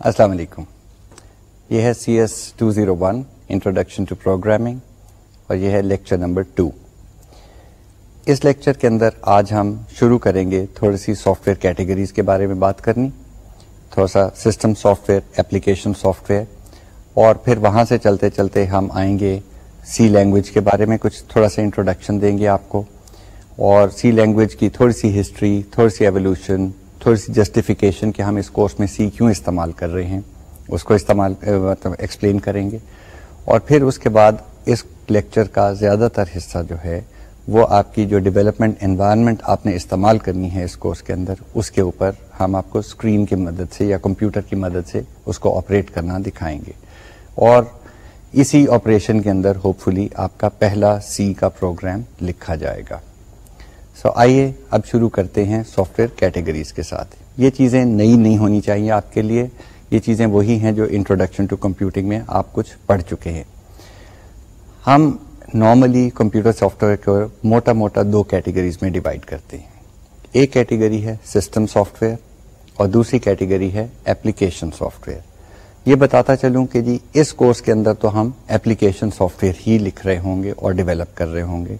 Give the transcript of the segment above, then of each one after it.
السلام علیکم۔ یہ ہے C S two zero one introduction to programming اور یہ ہے لیکچر نمبر ٹو اس لیکچر کے اندر آج ہم شروع کریں گے تھوڑی سی سافٹ ویئر کیٹیگریز کے بارے میں بات کرنی۔ تھوڑا سا system software application software اور پھر وہاں سے چلتے چلتے ہم آئیں گے سی لینگویج کے بارے میں، کچھ تھوڑا سا انٹروڈکشن دیں گے آپ کو۔ اور سی لینگویج کی تھوڑی سی ہسٹری تھوڑی سی ایولیوشن تھوڑی سی جسٹیفیکیشن کہ ہم اس کورس میں سی کیوں استعمال کر رہے ہیں۔ اس کو استعمال مطلب ایکسپلین کریں گے۔ اور پھر اس کے بعد اس لیکچر کا زیادہ تر حصہ جو ہے وہ آپ کی جو ڈیولپمنٹ انوائرمنٹ آپ نے استعمال کرنی ہے اس کورس کے اندر اس کے اوپر ہم آپ کو اسکرین کی مدد سے یا کمپیوٹر کی مدد سے اس کو آپریٹ کرنا دکھائیں گے۔ اور اسی آپریشن کے اندر ہوپ فلی آپ کا پہلا سی کا پروگرام لکھا جائے گا۔ سو so, آئیے اب شروع کرتے ہیں سافٹ ویئر کیٹیگریز کے ساتھ۔ یہ چیزیں نئی نہیں ہونی چاہیے آپ کے لیے۔ یہ چیزیں وہی ہیں جو انٹروڈکشن ٹو کمپیوٹنگ میں آپ کچھ پڑھ چکے ہیں۔ ہم نارملی کمپیوٹر سافٹ ویئر کو موٹا موٹا دو کیٹیگریز میں ڈیوائڈ کرتے ہیں۔ ایک کیٹیگری ہے سسٹم سافٹ ویئر اور دوسری کیٹیگری ہے اپلیکیشن سافٹ ویئر یہ بتاتا چلوں کہ جی اس کورس کے اندر تو ہم اپلیکیشن سافٹ ویئر ہی لکھ رہے ہوں گے اور ڈیولپ کر رہے ہوں گے۔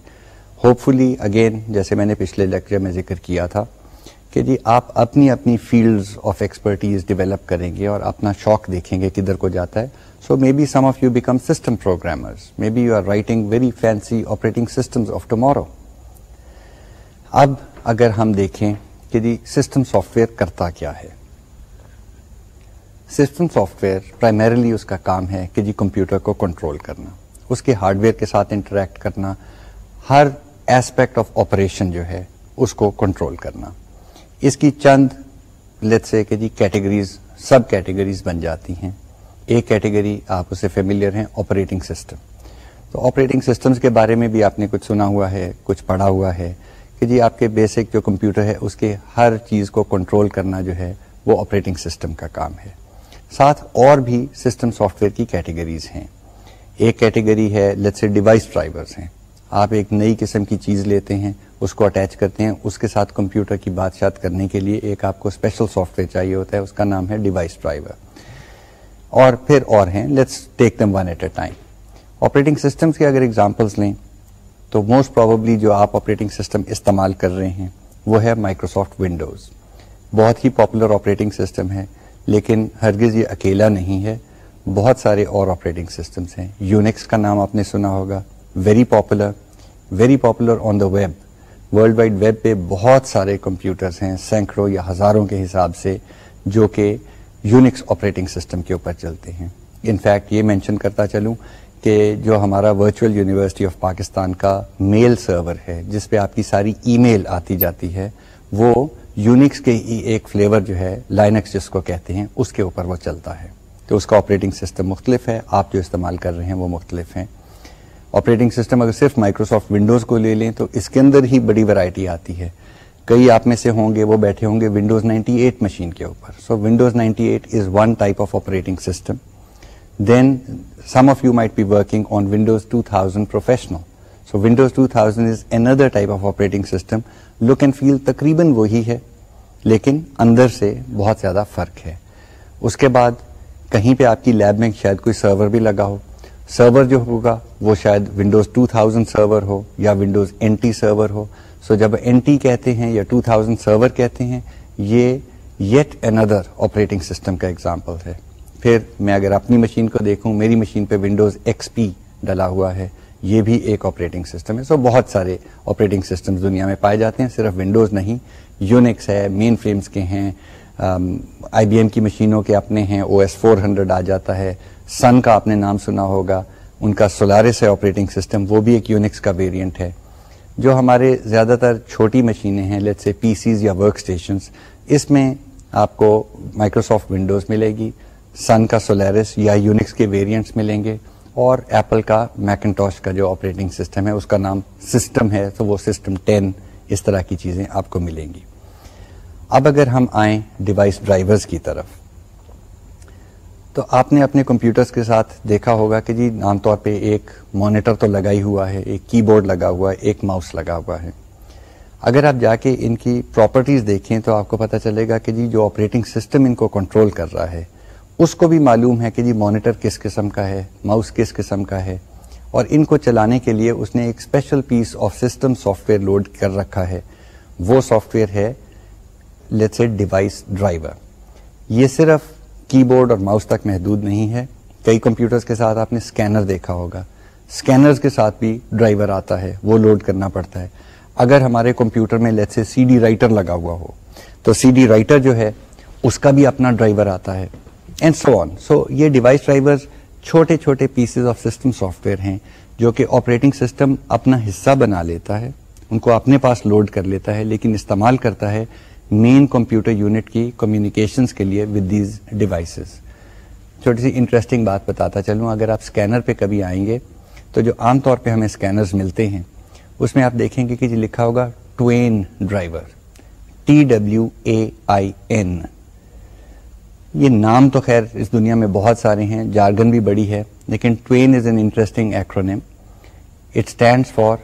ہوپ فلی اگین جیسے میں نے پچھلے لیکچر میں ذکر کیا تھا کہ جی آپ اپنی اپنی فیلڈز آف ایکسپرٹیز ڈیولپ کریں گے اور اپنا شوق دیکھیں گے کدھر کو جاتا ہے۔ So maybe some of you become system programmers maybe you are writing very fancy operating system of tomorrow اب اگر ہم دیکھیں کہ جی سسٹم سافٹ ویئر کرتا کیا ہے۔ سسٹم سافٹ ویئر پرائمریلی اس کا کام ہے کہ جی کمپیوٹر کو کنٹرول کرنا، اس کے ہارڈ ویئر کے ساتھ انٹریکٹ کرنا، ہر ایسپیکٹ آف آپریشن جو ہے اس کو کنٹرول کرنا۔ اس کی چند لیٹ سے کہ جی کیٹیگریز سب کیٹیگریز بن جاتی ہیں۔ ایک کیٹیگری آپ اسے فیملیئر ہیں آپریٹنگ سسٹم تو آپریٹنگ سسٹمز کے بارے میں بھی آپ نے کچھ سنا ہوا ہے، کچھ پڑھا ہوا ہے کہ جی آپ کے بیسک جو کمپیوٹر ہے، اس کے ہر چیز کو کنٹرول کرنا جو ہے، وہ آپریٹنگ سسٹم کا کام ہے۔ ساتھ اور بھی سسٹم سافٹ ویئر کی کیٹیگریز ہیں۔ ایک کیٹیگری ہے لیٹ سے ڈیوائس ڈرائیورز ہیں۔ آپ ایک نئی قسم کی چیز لیتے ہیں اس کو اٹیچ کرتے ہیں۔ اس کے ساتھ کمپیوٹر کی بات شات کرنے کے لیے ایک آپ کو اسپیشل سافٹ ویئر چاہیے ہوتا ہے۔ اس کا نام ہے ڈیوائس ڈرائیور اور پھر اور ہیں۔ Let's take them one at a time operating systems کے اگر ایگزامپلس لیں، تو موسٹ پروبلی جو آپ آپریٹنگ سسٹم استعمال کر رہے ہیں، وہ ہے مائکروسافٹ ونڈوز بہت ہی پاپولر آپریٹنگ سسٹم ہے، لیکن ہرگز یہ اکیلا نہیں ہے۔ بہت سارے اور آپریٹنگ سسٹمس ہیں۔ یونیکس کا نام آپ نے سنا ہوگا۔ Very popular very popular on the web world wide web پہ بہت سارے کمپیوٹرز ہیں، سینکڑوں یا ہزاروں کے حساب سے، جو کہ یونکس آپریٹنگ سسٹم کے اوپر چلتے ہیں۔ انفیکٹ یہ مینشن کرتا چلوں کہ جو ہمارا ورچوئل یونیورسٹی آف پاکستان کا میل سرور ہے، جس پہ آپ کی ساری ای میل آتی جاتی ہے، وہ یونکس کے ہی ایک فلیور جو ہے لائنکس جس کو کہتے ہیں، اس کے اوپر وہ چلتا ہے۔ تو اس کا آپریٹنگ سسٹم مختلف ہے، آپ جو استعمال کر رہے ہیں، وہ مختلف ہیں۔ آپریٹنگ سسٹم اگر صرف مائکروسافٹ ونڈوز کو لے لیں تو اس کے اندر ہی بڑی ورائٹی آتی ہے۔ کئی آپ میں سے ہوں گے، وہ بیٹھے ہوں گے ونڈوز 98 مشین کے اوپر۔ So Windows 98 is one type of operating system then some of you might be working on Windows 2000 professional so Windows 2000 is another type of operating system look and feel تقریباً وہی ہے، لیکن اندر سے بہت زیادہ فرق ہے۔ اس کے بعد کہیں پہ آپ کی لیب میں شاید کوئی سرور بھی لگا ہو سرور جو ہوگا وہ شاید ونڈوز 2000 سرور ہو یا ونڈوز این ٹی سرور ہو۔ سو so جب این ٹی کہتے ہیں یا 2000 سرور کہتے ہیں، یہ یٹ اندر آپریٹنگ سسٹم کا ایگزامپل ہے۔ پھر میں اگر اپنی مشین کو دیکھوں، میری مشین پہ ونڈوز ایکس پی ڈلا ہوا ہے، یہ بھی ایک آپریٹنگ سسٹم ہے۔ سو so بہت سارے آپریٹنگ سسٹم دنیا میں پائے جاتے ہیں، صرف ونڈوز نہیں یونکس ہے، مین فریمز کے ہیں آئی بی ایم کی مشینوں کے اپنے ہیں، او ایس فور ہنڈریڈ آ جاتا ہے۔ سن کا آپ نے نام سنا ہوگا، ان کا سولارس ہے آپریٹنگ سسٹم وہ بھی ایک یونکس کا ویریئنٹ ہے۔ جو ہمارے زیادہ تر چھوٹی مشینیں ہیں لیٹ سے پی سیز یا ورک اسٹیشنس اس میں آپ کو مائکروسافٹ ونڈوز ملے گی سن کا سولارس یا یونکس کے ویریئنٹس ملیں گے، اور ایپل کا میکنٹاش کا جو آپریٹنگ سسٹم ہے، اس کا نام سسٹم ہے، تو وہ سسٹم ٹین اس طرح کی چیزیں آپ کو ملیں گی۔ اب اگر ہم آئیں ڈیوائس ڈرائیورز کی طرف۔ تو آپ نے اپنے کمپیوٹرز کے ساتھ دیکھا ہوگا کہ جی عام طور پہ ایک مانیٹر تو لگا ہی ہوا ہے، ایک کی بورڈ لگا ہوا ہے، ایک ماؤس لگا ہوا ہے۔ اگر آپ جا کے ان کی پراپرٹیز دیکھیں تو آپ کو پتا چلے گا کہ جی جو آپریٹنگ سسٹم ان کو کنٹرول کر رہا ہے، اس کو بھی معلوم ہے کہ جی مانیٹر کس قسم کا ہے، ماؤس کس قسم کا ہے۔ اور ان کو چلانے کے لیے اس نے ایک special piece of system software load کر رکھا ہے۔ وہ سافٹ ویئر ہے لیٹس ڈیوائس ڈرائیور یہ صرف کی بورڈ اور ماؤس تک محدود نہیں ہے۔ کئی کمپیوٹرز کے ساتھ آپ نے اسکینر دیکھا ہوگا۔ اسکینرز کے ساتھ بھی ڈرائیور آتا ہے، وہ لوڈ کرنا پڑتا ہے۔ اگر ہمارے کمپیوٹر میں لیٹ سے سی ڈی رائٹر لگا ہوا ہو، تو سی ڈی رائٹر جو ہے، اس کا بھی اپنا ڈرائیور آتا ہے۔ اینڈ سو آن سو یہ ڈیوائس ڈرائیور چھوٹے چھوٹے pieces of system software ہیں، جو کہ آپریٹنگ سسٹم اپنا حصہ بنا لیتا ہے۔ ان کو اپنے پاس لوڈ کر لیتا ہے، لیکن استعمال کرتا ہے مین کمپیوٹر یونٹ کی کمیونیکیشنز کے لیے ود دیز ڈیوائسز چھوٹی سی انٹرسٹنگ بات بتاتا چلوں، اگر آپ اسکینر پہ کبھی آئیں گے تو جو عام طور پہ ہمیں اسکینرز ملتے ہیں، اس میں آپ دیکھیں گے کہ جی لکھا ہوگا TWAIN driver T W A I N یہ نام تو خیر اس دنیا میں بہت سارے ہیں جارگن بھی بڑی ہے، لیکن TWAIN is an interesting acronym it stands for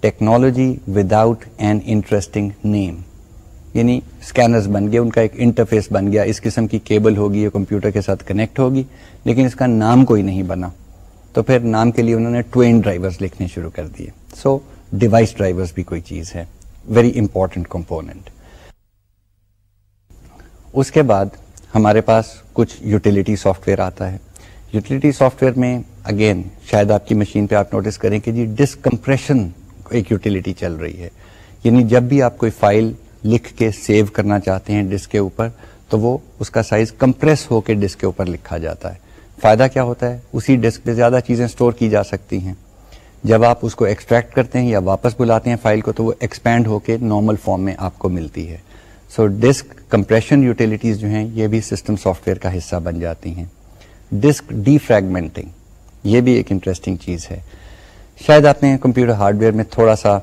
technology without an interesting name یعنی اسکینرز بن گئے، ان کا ایک انٹرفیس بن گیا، اس قسم کی کیبل ہوگی، یہ کمپیوٹر کے ساتھ کنیکٹ ہوگی، لیکن اس کا نام کوئی نہیں بنا۔ تو پھر نام کے لیے انہوں نے ٹوین ڈرائیورز لکھنے شروع کر دیے۔ سو ڈیوائس ڈرائیورز بھی کوئی چیز ہے۔ ویری امپورٹنٹ کمپوننٹ اس کے بعد ہمارے پاس کچھ یوٹیلیٹی سافٹ ویئر آتا ہے۔ یوٹیلیٹی سافٹ ویئر میں اگین شاید آپ کی مشین پہ آپ نوٹس کریں کہ جی ڈسکمپریشن ایک یوٹیلیٹی چل رہی ہے۔ یعنی جب بھی آپ کوئی فائل لکھ کے سیو کرنا چاہتے ہیں ڈسک کے اوپر، تو وہ اس کا سائز کمپریس ہو کے ڈسک کے اوپر لکھا جاتا ہے۔ فائدہ کیا ہوتا ہے؟ اسی ڈسک پہ زیادہ چیزیں سٹور کی جا سکتی ہیں۔ جب آپ اس کو ایکسٹریکٹ کرتے ہیں یا واپس بلاتے ہیں فائل کو، تو وہ ایکسپینڈ ہو کے نارمل فارم میں آپ کو ملتی ہے۔ سو ڈسک کمپریشن یوٹیلیٹیز جو ہیں، یہ بھی سسٹم سافٹ ویئر کا حصہ بن جاتی ہیں۔ ڈسک ڈی فریگمنٹنگ یہ بھی ایک انٹرسٹنگ چیز ہے۔ شاید آپ نے کمپیوٹر ہارڈ ویئر میں تھوڑا سا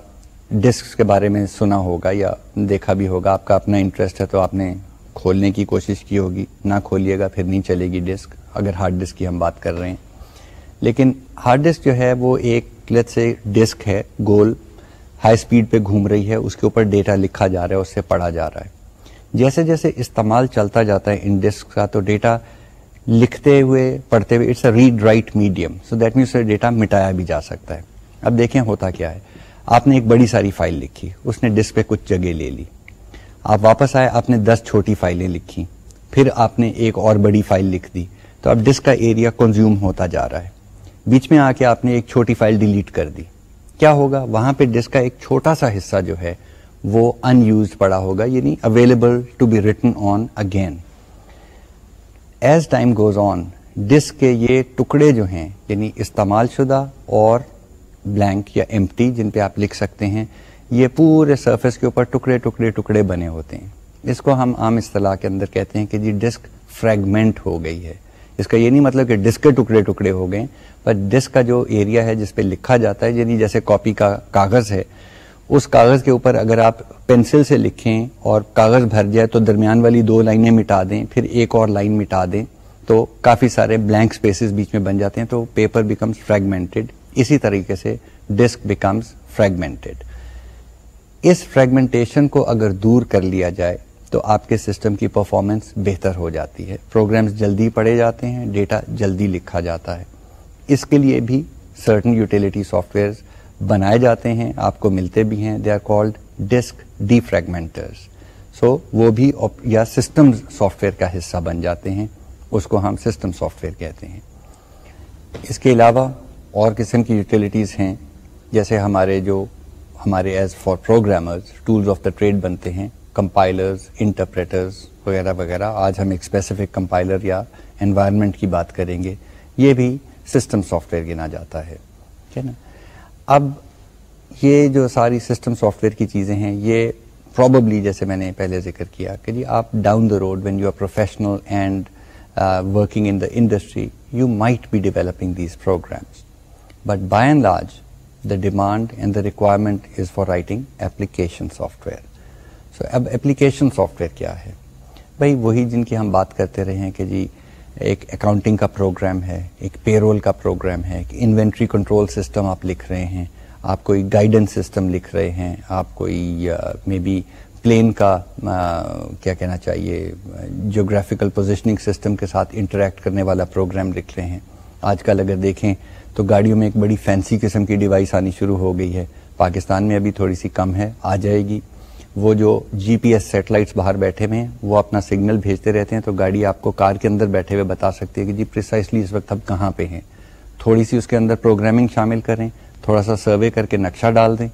ڈسک کے بارے میں سنا ہوگا یا دیکھا بھی ہوگا، آپ کا اپنا انٹرسٹ ہے تو آپ نے کھولنے کی کوشش کی ہوگی۔ نہ کھولیے گا پھر نہیں چلے گی ڈسک اگر ہارڈ ڈسک کی ہم بات کر رہے ہیں۔ لیکن ہارڈ ڈسک جو ہے وہ ایک لت سے ڈسک ہے، گول ہائی اسپیڈ پہ گھوم رہی ہے، اس کے اوپر ڈیٹا لکھا جا رہا ہے، اس سے پڑھا جا رہا ہے۔ جیسے جیسے استعمال چلتا جاتا ہے ان ڈسک کا، تو ڈیٹا لکھتے ہوئے، پڑھتے ہوئے it's a read write medium so that means data مٹایا بھی جا سکتا ہے۔ اب دیکھیں ہوتا کیا ہے۔ آپ نے ایک بڑی ساری فائل لکھی، اس نے ڈسک پہ کچھ جگہ لے لی۔ آپ واپس آئے، آپ نے دس چھوٹی فائلیں لکھی، پھر آپ نے ایک اور بڑی فائل لکھ دی۔ تو اب ڈسک کا ایریا کنزیوم ہوتا جا رہا ہے۔ بیچ میں آ کے آپ نے ایک چھوٹی فائل ڈیلیٹ کر دی۔ کیا ہوگا؟ وہاں پہ ڈسک کا ایک چھوٹا سا حصہ جو ہے، وہ ان یوز پڑا ہوگا یعنی available to be written on again as time goes on disk کے یہ ٹکڑے جو ہیں یعنی استعمال شدہ اور بلینک یا ایمٹی جن پہ آپ لکھ سکتے ہیں، یہ پورے سرفیس کے اوپر ٹکڑے ٹکڑے ٹکڑے بنے ہوتے ہیں۔ اس کو ہم عام اصطلاح کے اندر کہتے ہیں کہ جی ڈسک فریگمنٹ ہو گئی ہے۔ اس کا یہ نہیں مطلب کہ ڈسک کے ٹکڑے ٹکڑے ہو گئے، پر ڈسک کا جو ایریا ہے جس پہ لکھا جاتا ہے یعنی جیسے کاپی کا کاغذ ہے، اس کاغذ کے اوپر اگر آپ پینسل سے لکھیں اور کاغذ بھر جائے تو درمیان والی دو لائنیں مٹا دیں، پھر ایک اور لائن مٹا دیں، تو کافی سارے بلینک اسپیسیز بیچ میں بن جاتے ہیں، تو پیپر بیکمس فریگمنٹڈ اسی طریقے سے ڈسک بیکمس فریگمنٹڈ اس فریگمنٹیشن کو اگر دور کر لیا جائے تو آپ کے سسٹم کی پرفارمنس بہتر ہو جاتی ہے۔ پروگرامز جلدی پڑھے جاتے ہیں ڈیٹا جلدی لکھا جاتا ہے۔ اس کے لیے بھی سرٹن یوٹیلیٹی سافٹ ویئر بنائے جاتے ہیں، آپ کو ملتے بھی ہیں۔ They are called disk defragmenters so وہ بھی یا سسٹم سافٹ ویئر کا حصہ بن جاتے ہیں۔ اس کو ہم سسٹم سافٹ ویئر کہتے ہیں۔ اس کے علاوہ اور قسم کی یوٹیلیٹیز ہیں، جیسے ہمارے جو، ہمارے as far programmers tools of the trade بنتے ہیں کمپائلرز انٹرپریٹرز وغیرہ وغیرہ۔ آج ہم ایک اسپیسیفک کمپائلر یا انوائرمنٹ کی بات کریں گے۔ یہ بھی سسٹم سافٹ ویئر گنا جاتا ہے۔ ٹھیک ہے نا؟ اب یہ جو ساری سسٹم سافٹ ویئر کی چیزیں ہیں، یہ پروبلی جیسے میں نے پہلے ذکر کیا کہ جی آپ down the road when you are professional and working in the industry you might be developing these programs but by and large the demand and the requirement is for writing application software so اب application soft where کیا ہے بھائی وہی جن کی ہم بات کرتے رہے ہیں کہ جی ایک اکاؤنٹنگ کا پروگرام ہے ایک پے رول کا پروگرام ہے ایک انوینٹری کنٹرول سسٹم آپ لکھ رہے ہیں آپ کوئی گائیڈنس سسٹم لکھ رہے ہیں آپ کوئی مے بی پلین کا کیا کہنا چاہیے جیوگرافیکل پوزیشننگ سسٹم کے ساتھ انٹریکٹ کرنے والا پروگرام لکھ رہے ہیں آج کل اگر دیکھیں تو گاڑیوں میں ایک بڑی فینسی قسم کی ڈیوائس آنی شروع ہو گئی ہے۔ پاکستان میں ابھی تھوڑی سی کم ہے، آ جائے گی۔ وہ جو جی پی ایس سیٹلائٹس باہر بیٹھے ہوئے ہیں، وہ اپنا سگنل بھیجتے رہتے ہیں۔ تو گاڑی آپ کو کار کے اندر بیٹھے ہوئے بتا سکتی ہے کہ جی پرسائسلی اس وقت اب کہاں پہ ہیں۔ تھوڑی سی اس کے اندر پروگرامنگ شامل کریں، تھوڑا سا سروے کر کے نقشہ ڈال دیں۔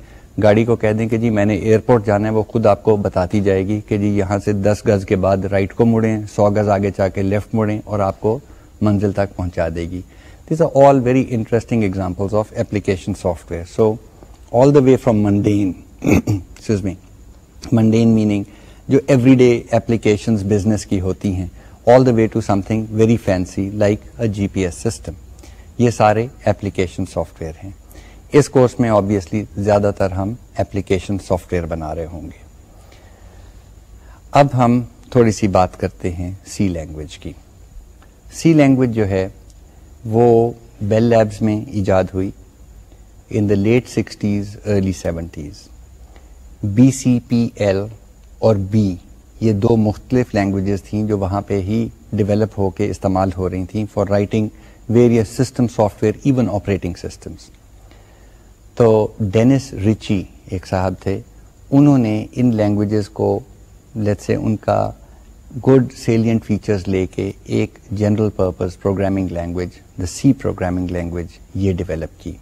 گاڑی کو کہہ دیں کہ جی میں نے ایئرپورٹ جانا ہے، وہ خود آپ کو بتاتی جائے گی کہ جی یہاں سے دس گز کے بعد رائٹ کو مڑیں، سو گز آگے جا کے لیفٹ مڑیں اور آپ کو منزل تک پہنچا دے گی۔ These are all very interesting example of application software so all the way from mundane me mundane meaning جو ایوری ڈے ایپلیکیشن بزنس کی ہوتی ہیں all the way to something very fancy like a G P S system یہ سارے application software ہیں اس course میں obviously زیادہ تر ہم ایپلیکیشن سافٹ ویئر بنا رہے ہوں گے اب ہم تھوڑی سی بات کرتے ہیں سی لینگویج کی سی لینگویج جو ہے وہ بیل لیبز میں ایجاد ہوئی in the late sixties, early seventies. B C P L اور بی، یہ دو مختلف لینگویجز تھیں جو وہاں پہ ہی ڈیولپ ہو کے استعمال ہو رہی تھیں for writing various system software even operating systems تو ڈینس ریچی ایک صاحب تھے، انہوں نے ان لینگویجز کو لیٹ سے ان کا گڈ سیلینٹ فیچرز لے کے ایک general purpose programming language the C programming language یہ ڈیولپ کی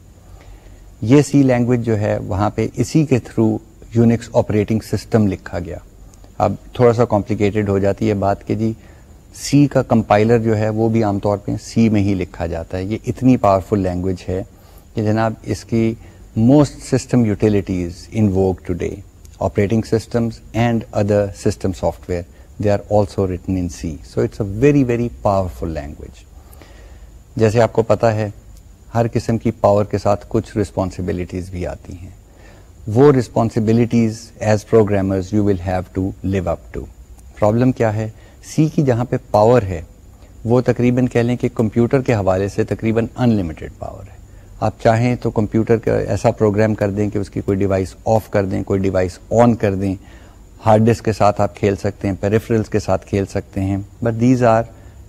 یہ سی لینگویج جو ہے وہاں پہ اسی کے تھرو یونکس آپریٹنگ سسٹم لکھا گیا اب تھوڑا سا کمپلیکیٹڈ ہو جاتی ہے بات کہ جی سی کا کمپائلر جو ہے وہ بھی عام طور پہ سی میں ہی لکھا جاتا ہے یہ اتنی پاورفل لینگویج ہے کہ جناب اس کی most system utilities in vogue today operating systems and other system software they are also written in C so it's a very very powerful language جیسے آپ کو پتا ہے، ہر قسم کی پاور کے ساتھ کچھ رسپانسبلٹیز بھی آتی ہیں۔ وہ responsibilities as programmers you will have to live up to problem کیا ہے؟ سی کی جہاں پہ پاور ہے، وہ تقریباً کہہ لیں کہ کمپیوٹر کے حوالے سے تقریباً ان لمیٹیڈ پاور ہے۔ آپ چاہیں تو کمپیوٹر کا ایسا پروگرام کر دیں کہ اس کی کوئی ڈیوائس آف کر دیں، کوئی ڈیوائس آن کر دیں۔ ہارڈ ڈسک کے ساتھ آپ کھیل سکتے ہیں پیریفرلس کے ساتھ کھیل سکتے ہیں۔ But these are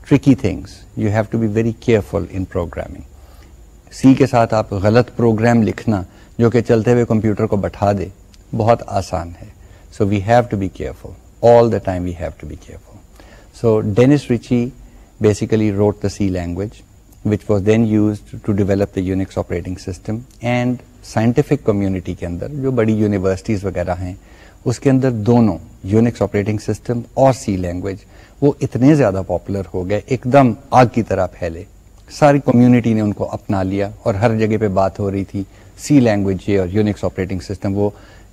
tricky things you have to be very careful in programming C کے ساتھ آپ غلط پروگرام لکھنا، جو کہ چلتے ہوئے کمپیوٹر کو بٹھا دے، بہت آسان ہے۔ So we have to be careful all the time we have to be careful so Dennis Ritchie basically wrote the C language which was then used to develop the Unix operating system and scientific community کے اندر، جو بڑی universities وغیرہ ہیں اس کے اندر دونوں Unix operating system اور سی language وہ اتنے زیادہ پاپولر ہو گئے، ایک دم آگ کی طرح پھیلے۔ ساری کمیونٹی نے ان کو اپنا لیا اور ہر جگہ پہ بات ہو رہی تھی۔ سی لینگویج یہ اور یونکس آپریٹنگ سسٹم وہ،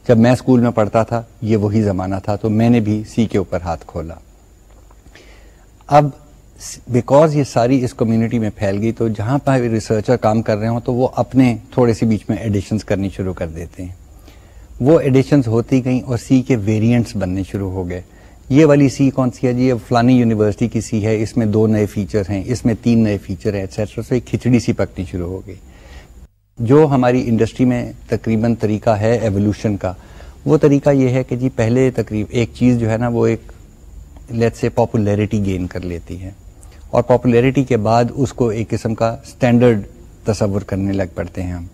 جب میں اسکول میں پڑھتا تھا، یہ وہی زمانہ تھا، تو میں نے بھی سی کے اوپر ہاتھ کھولا۔ اب بیکاز یہ ساری اس کمیونٹی میں پھیل گئی، تو جہاں پہ ریسرچر کام کر رہے ہوں، تو وہ اپنے تھوڑے سی بیچ میں ایڈیشنس کرنی شروع کر دیتے ہیں۔ وہ ایڈیشنس ہوتی گئیں اور سی کے ویریئنٹس بننے شروع ہو گئے۔ یہ والی سی کون سی ہے جی؟ یہ فلانی یونیورسٹی کی سی ہے۔ اس میں دو نئے فیچر ہیں، اس میں تین نئے فیچر ہیں ایٹسٹرا سے کھچڑی سی پکنی شروع ہو گئی۔ جو ہماری انڈسٹری میں تقریباً طریقہ ہے ایولیوشن کا، وہ طریقہ یہ ہے کہ جی پہلے تقریب، ایک چیز جو ہے نا، وہ ایک لیٹ سے پاپولیرٹی گین کر لیتی ہے۔ اور پاپولیرٹی کے بعد اس کو ایک قسم کا اسٹینڈرڈ تصور کرنے لگ پڑتے ہیں ہم۔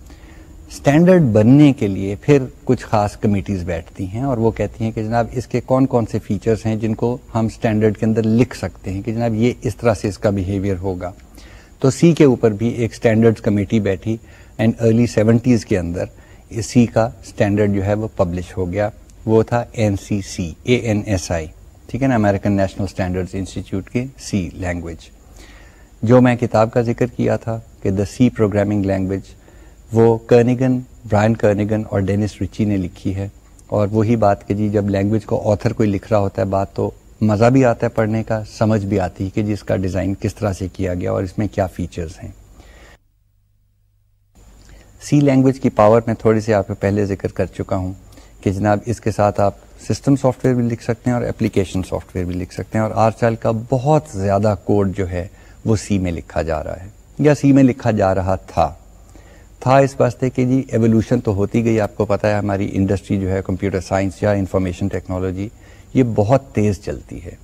اسٹینڈرڈ بننے کے لیے پھر کچھ خاص کمیٹیز بیٹھتی ہیں اور وہ کہتی ہیں کہ جناب اس کے کون کون سے فیچرز ہیں جن کو ہم اسٹینڈرڈ کے اندر لکھ سکتے ہیں کہ جناب یہ اس طرح سے اس کا بیہیویئر ہوگا۔ تو سی کے اوپر بھی ایک اسٹینڈرڈ کمیٹی بیٹھی اینڈ ارلی سیونٹیز کے اندر سی کا اسٹینڈرڈ جو ہے وہ پبلش ہو گیا۔ وہ تھا N C C A N S I ٹھیک ہے نا؟ امیرکن نیشنل اسٹینڈرڈ انسٹیٹیوٹ کی سی لینگویج جو میں کتاب کا ذکر کیا تھا کہ دا سی پروگرامنگ لینگویج وہ کرنیگن، برائن کرنیگن اور ڈینس ریچی نے لکھی ہے۔ اور وہی بات کہ جی جب لینگویج کو آتھر کوئی لکھ رہا ہوتا ہے، بات تو مزہ بھی آتا ہے پڑھنے کا، سمجھ بھی آتی ہے کہ جی اس کا ڈیزائن کس طرح سے کیا گیا اور اس میں کیا فیچرز ہیں۔ سی لینگویج کی پاور میں تھوڑی سی آپ کو پہلے ذکر کر چکا ہوں کہ جناب اس کے ساتھ آپ سسٹم سافٹ ویئر بھی لکھ سکتے ہیں اور اپلیکیشن سافٹ ویئر بھی لکھ سکتے ہیں اور آر چال کا بہت زیادہ کوڈ جو ہے وہ سی میں لکھا جا رہا ہے۔ یا سی میں لکھا جا رہا تھا۔ تھا اس واسطے کہ جی ایولیوشن تو ہوتی گئی، آپ کو پتا ہے ہماری انڈسٹری جو ہے کمپیوٹر سائنس یا انفارمیشن ٹیکنالوجی یہ بہت تیز چلتی ہے۔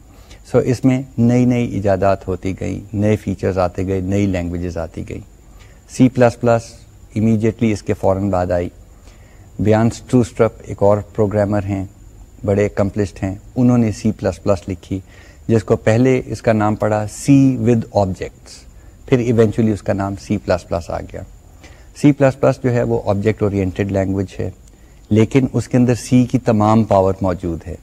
سو so اس میں نئی نئی ایجادات ہوتی گئیں نئے فیچرز آتے گئے، نئی لینگویجز آتی گئی۔ سی پلس پلس امیجیٹلی اس کے فوراً بعد آئی۔ بیانس ٹرو اسٹرپ ایک اور پروگرامر ہیں، بڑے اکمپلسڈ ہیں، انہوں نے سی پلس پلس لکھی، جس کو پہلے اس کا نام پڑا سی ود آبجیکٹس پھر ایونچولی اس کا نام سی پلس پلس آ گیا۔ سی پلس پلس جو ہے وہ آبجیکٹ اورینٹیڈ لینگویج ہے لیکن اس کے اندر سی کی تمام پاور موجود ہے۔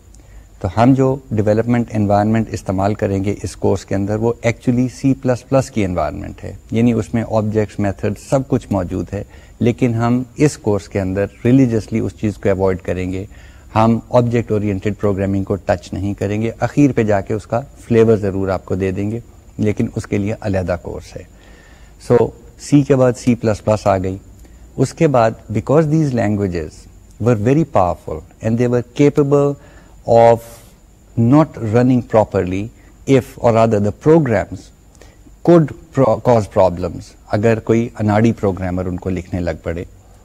تو ہم جو ڈیولپمنٹ انوائرمنٹ استعمال کریں گے اس کورس کے اندر وہ ایکچولی سی پلس پلس کی انوائرمنٹ ہے۔ یعنی اس میں آبجیکٹس میتھڈ سب کچھ موجود ہے لیکن ہم اس کورس کے اندر ریلیجسلی اس چیز کو اوائڈ کریں گے۔ ہم آبجیکٹ اورینٹیڈ پروگرامنگ کو ٹچ نہیں کریں گے۔ اخیر پہ جا کے اس کا فلیور ضرور آپ کو دے دیں گے لیکن اس کے لیے علیحدہ کورس ہے۔ سو so, سی کے بعد سی پلس پلس آ گئی۔ اس کے بعد because these languages were very powerful and they were capable of not running properly if اور other the programs code cause problems اگر کوئی اناڑی پروگرامر ان کو لکھنے لگ پڑے۔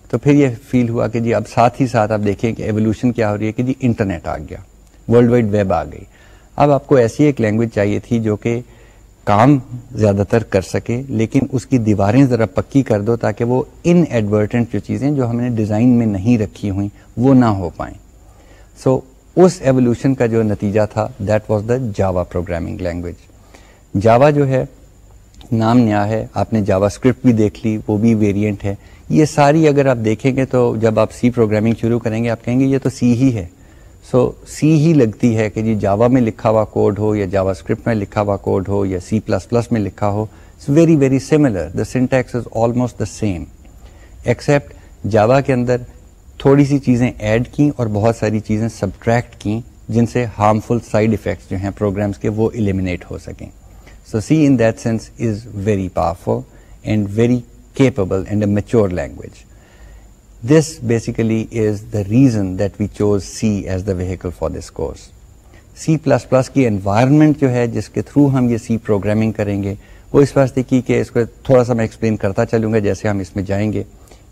تو پھر یہ فیل ہوا کہ جی اب ساتھ ہی ساتھ آپ دیکھیں کہ ایولیوشن کیا ہو رہی ہے کہ جی انٹرنیٹ آ گیا۔ ورلڈ وائڈ ویب آ گئی۔ اب آپ کو ایسی ایک لینگویج چاہیے تھی جو کہ کام زیادہ تر کر سکے لیکن اس کی دیواریں ذرا پکی کر دو تاکہ وہ ان ایڈورٹنٹ جو چیزیں جو ہم نے ڈیزائن میں نہیں رکھی ہوئی وہ نہ ہو پائیں۔ سو so, اس ایولیوشن کا جو نتیجہ تھا that was the Java programming language Java جو ہے نام نیا ہے آپ نے جاوا اسکرپٹ بھی دیکھ لی وہ بھی ویریئنٹ ہے۔ یہ ساری اگر آپ دیکھیں گے تو جب آپ سی پروگرامنگ شروع کریں گے آپ کہیں گے یہ تو سی ہی ہے۔ سو سی ہی لگتی ہے کہ جی جاوا میں لکھا ہوا کوڈ ہو یا جاوا اسکرپٹ میں لکھا ہوا کوڈ ہو یا سی پلس پلس میں لکھا ہو it's very very similar the syntax is almost the same except Java کے اندر تھوڑی سی چیزیں ایڈ کی اور بہت ساری چیزیں سبٹریکٹ کی جن سے ہارمفل سائڈ افیکٹس جو ہیں پروگرامس کے وہ ایلیمینیٹ ہو سکیں. So C in that sense is very powerful and very capable and a mature language this basically is the reason that we chose C as the vehicle for this course C plus plus کی environment جو ہے، جس کے through ہم یہ سی programming کریں گے، وہ اس واسطے کی کہ اس کو تھوڑا سا میں ایکسپلین کرتا چلوں گا جیسے ہم اس میں جائیں گے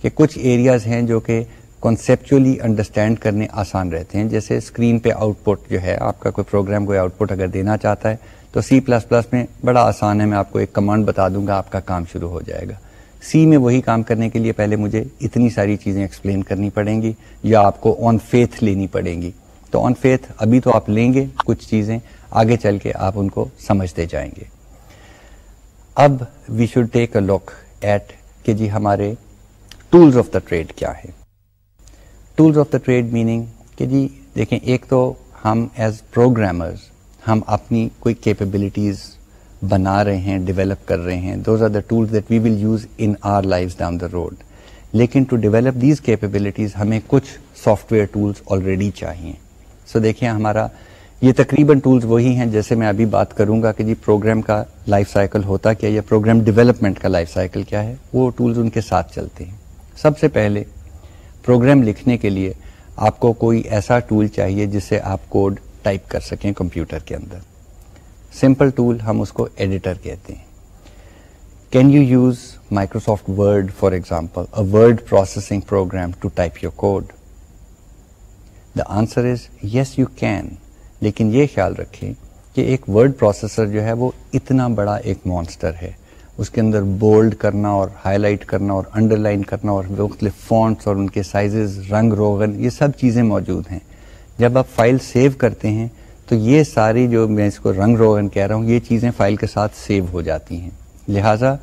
کہ کچھ ایریاز ہیں جو کہ کنسیپچولی انڈرسٹینڈ کرنے آسان رہتے ہیں. جیسے اسکرین پہ آؤٹ پٹ جو ہے، آپ کا کوئی پروگرام کوئی آؤٹ پٹ اگر دینا چاہتا ہے، تو سی پلس پلس میں بڑا آسان ہے. میں آپ کو ایک کمانڈ بتا دوں گا، آپ کا کام شروع ہو جائے گا. سی میں وہی کام کرنے کے لیے پہلے مجھے اتنی ساری چیزیں ایکسپلین کرنی پڑیں گی یا آپ کو آن فیتھ لینی پڑیں گی۔ تو آن فیتھ ابھی تو آپ لیں گے کچھ چیزیں، آگے چل کے آپ ان کو سمجھتے جائیں گے۔ اب we should take a look at کہ جی ہمارے ٹولز آف دا ٹریڈ کیا ہے tools of the trade meaning کہ جی دیکھیں، ایک تو ہم ایز پروگرامرز ہم اپنی کوئی کیپیبلٹیز بنا رہے ہیں ڈیولپ کر رہے ہیں۔ Those are the tools that we will use in our life down the road لیکن ٹو ڈیولپ دیز کیپیبلٹیز ہمیں کچھ سافٹ ویئر ٹولس آلریڈی چاہیے۔ سو so دیکھیں ہمارا، یہ تقریباً ٹولس وہی ہیں جیسے میں ابھی بات کروں گا کہ جی پروگرام کا لائف سائیکل ہوتا کیا یا پروگرام ڈیولپمنٹ کا لائف سائیکل کیا ہے، وہ ٹولس ان کے ساتھ چلتے ہیں۔ سب سے پہلے پروگرام لکھنے کے لیے آپ کو کوئی ایسا ٹول چاہیے جس سے آپ کوڈ ٹائپ کر سکیں کمپیوٹر کے اندر۔ سمپل ٹول ہم اس کو ایڈیٹر کہتے ہیں۔ Can you use Microsoft Word for example a word processing program to type your code the answer is yes you can لیکن یہ خیال رکھیں کہ ایک ورڈ پروسیسر جو ہے وہ اتنا بڑا ایک مانسٹر ہے۔ اس کے اندر بولڈ کرنا اور ہائی لائٹ کرنا اور انڈر لائن کرنا اور مختلف فونٹس اور ان کے سائزز رنگ، روغن، یہ سب چیزیں موجود ہیں۔ جب آپ فائل سیو کرتے ہیں تو یہ ساری جو میں اس کو رنگ روغن کہہ رہا ہوں، یہ چیزیں فائل کے ساتھ سیو ہو جاتی ہیں۔ لہٰذا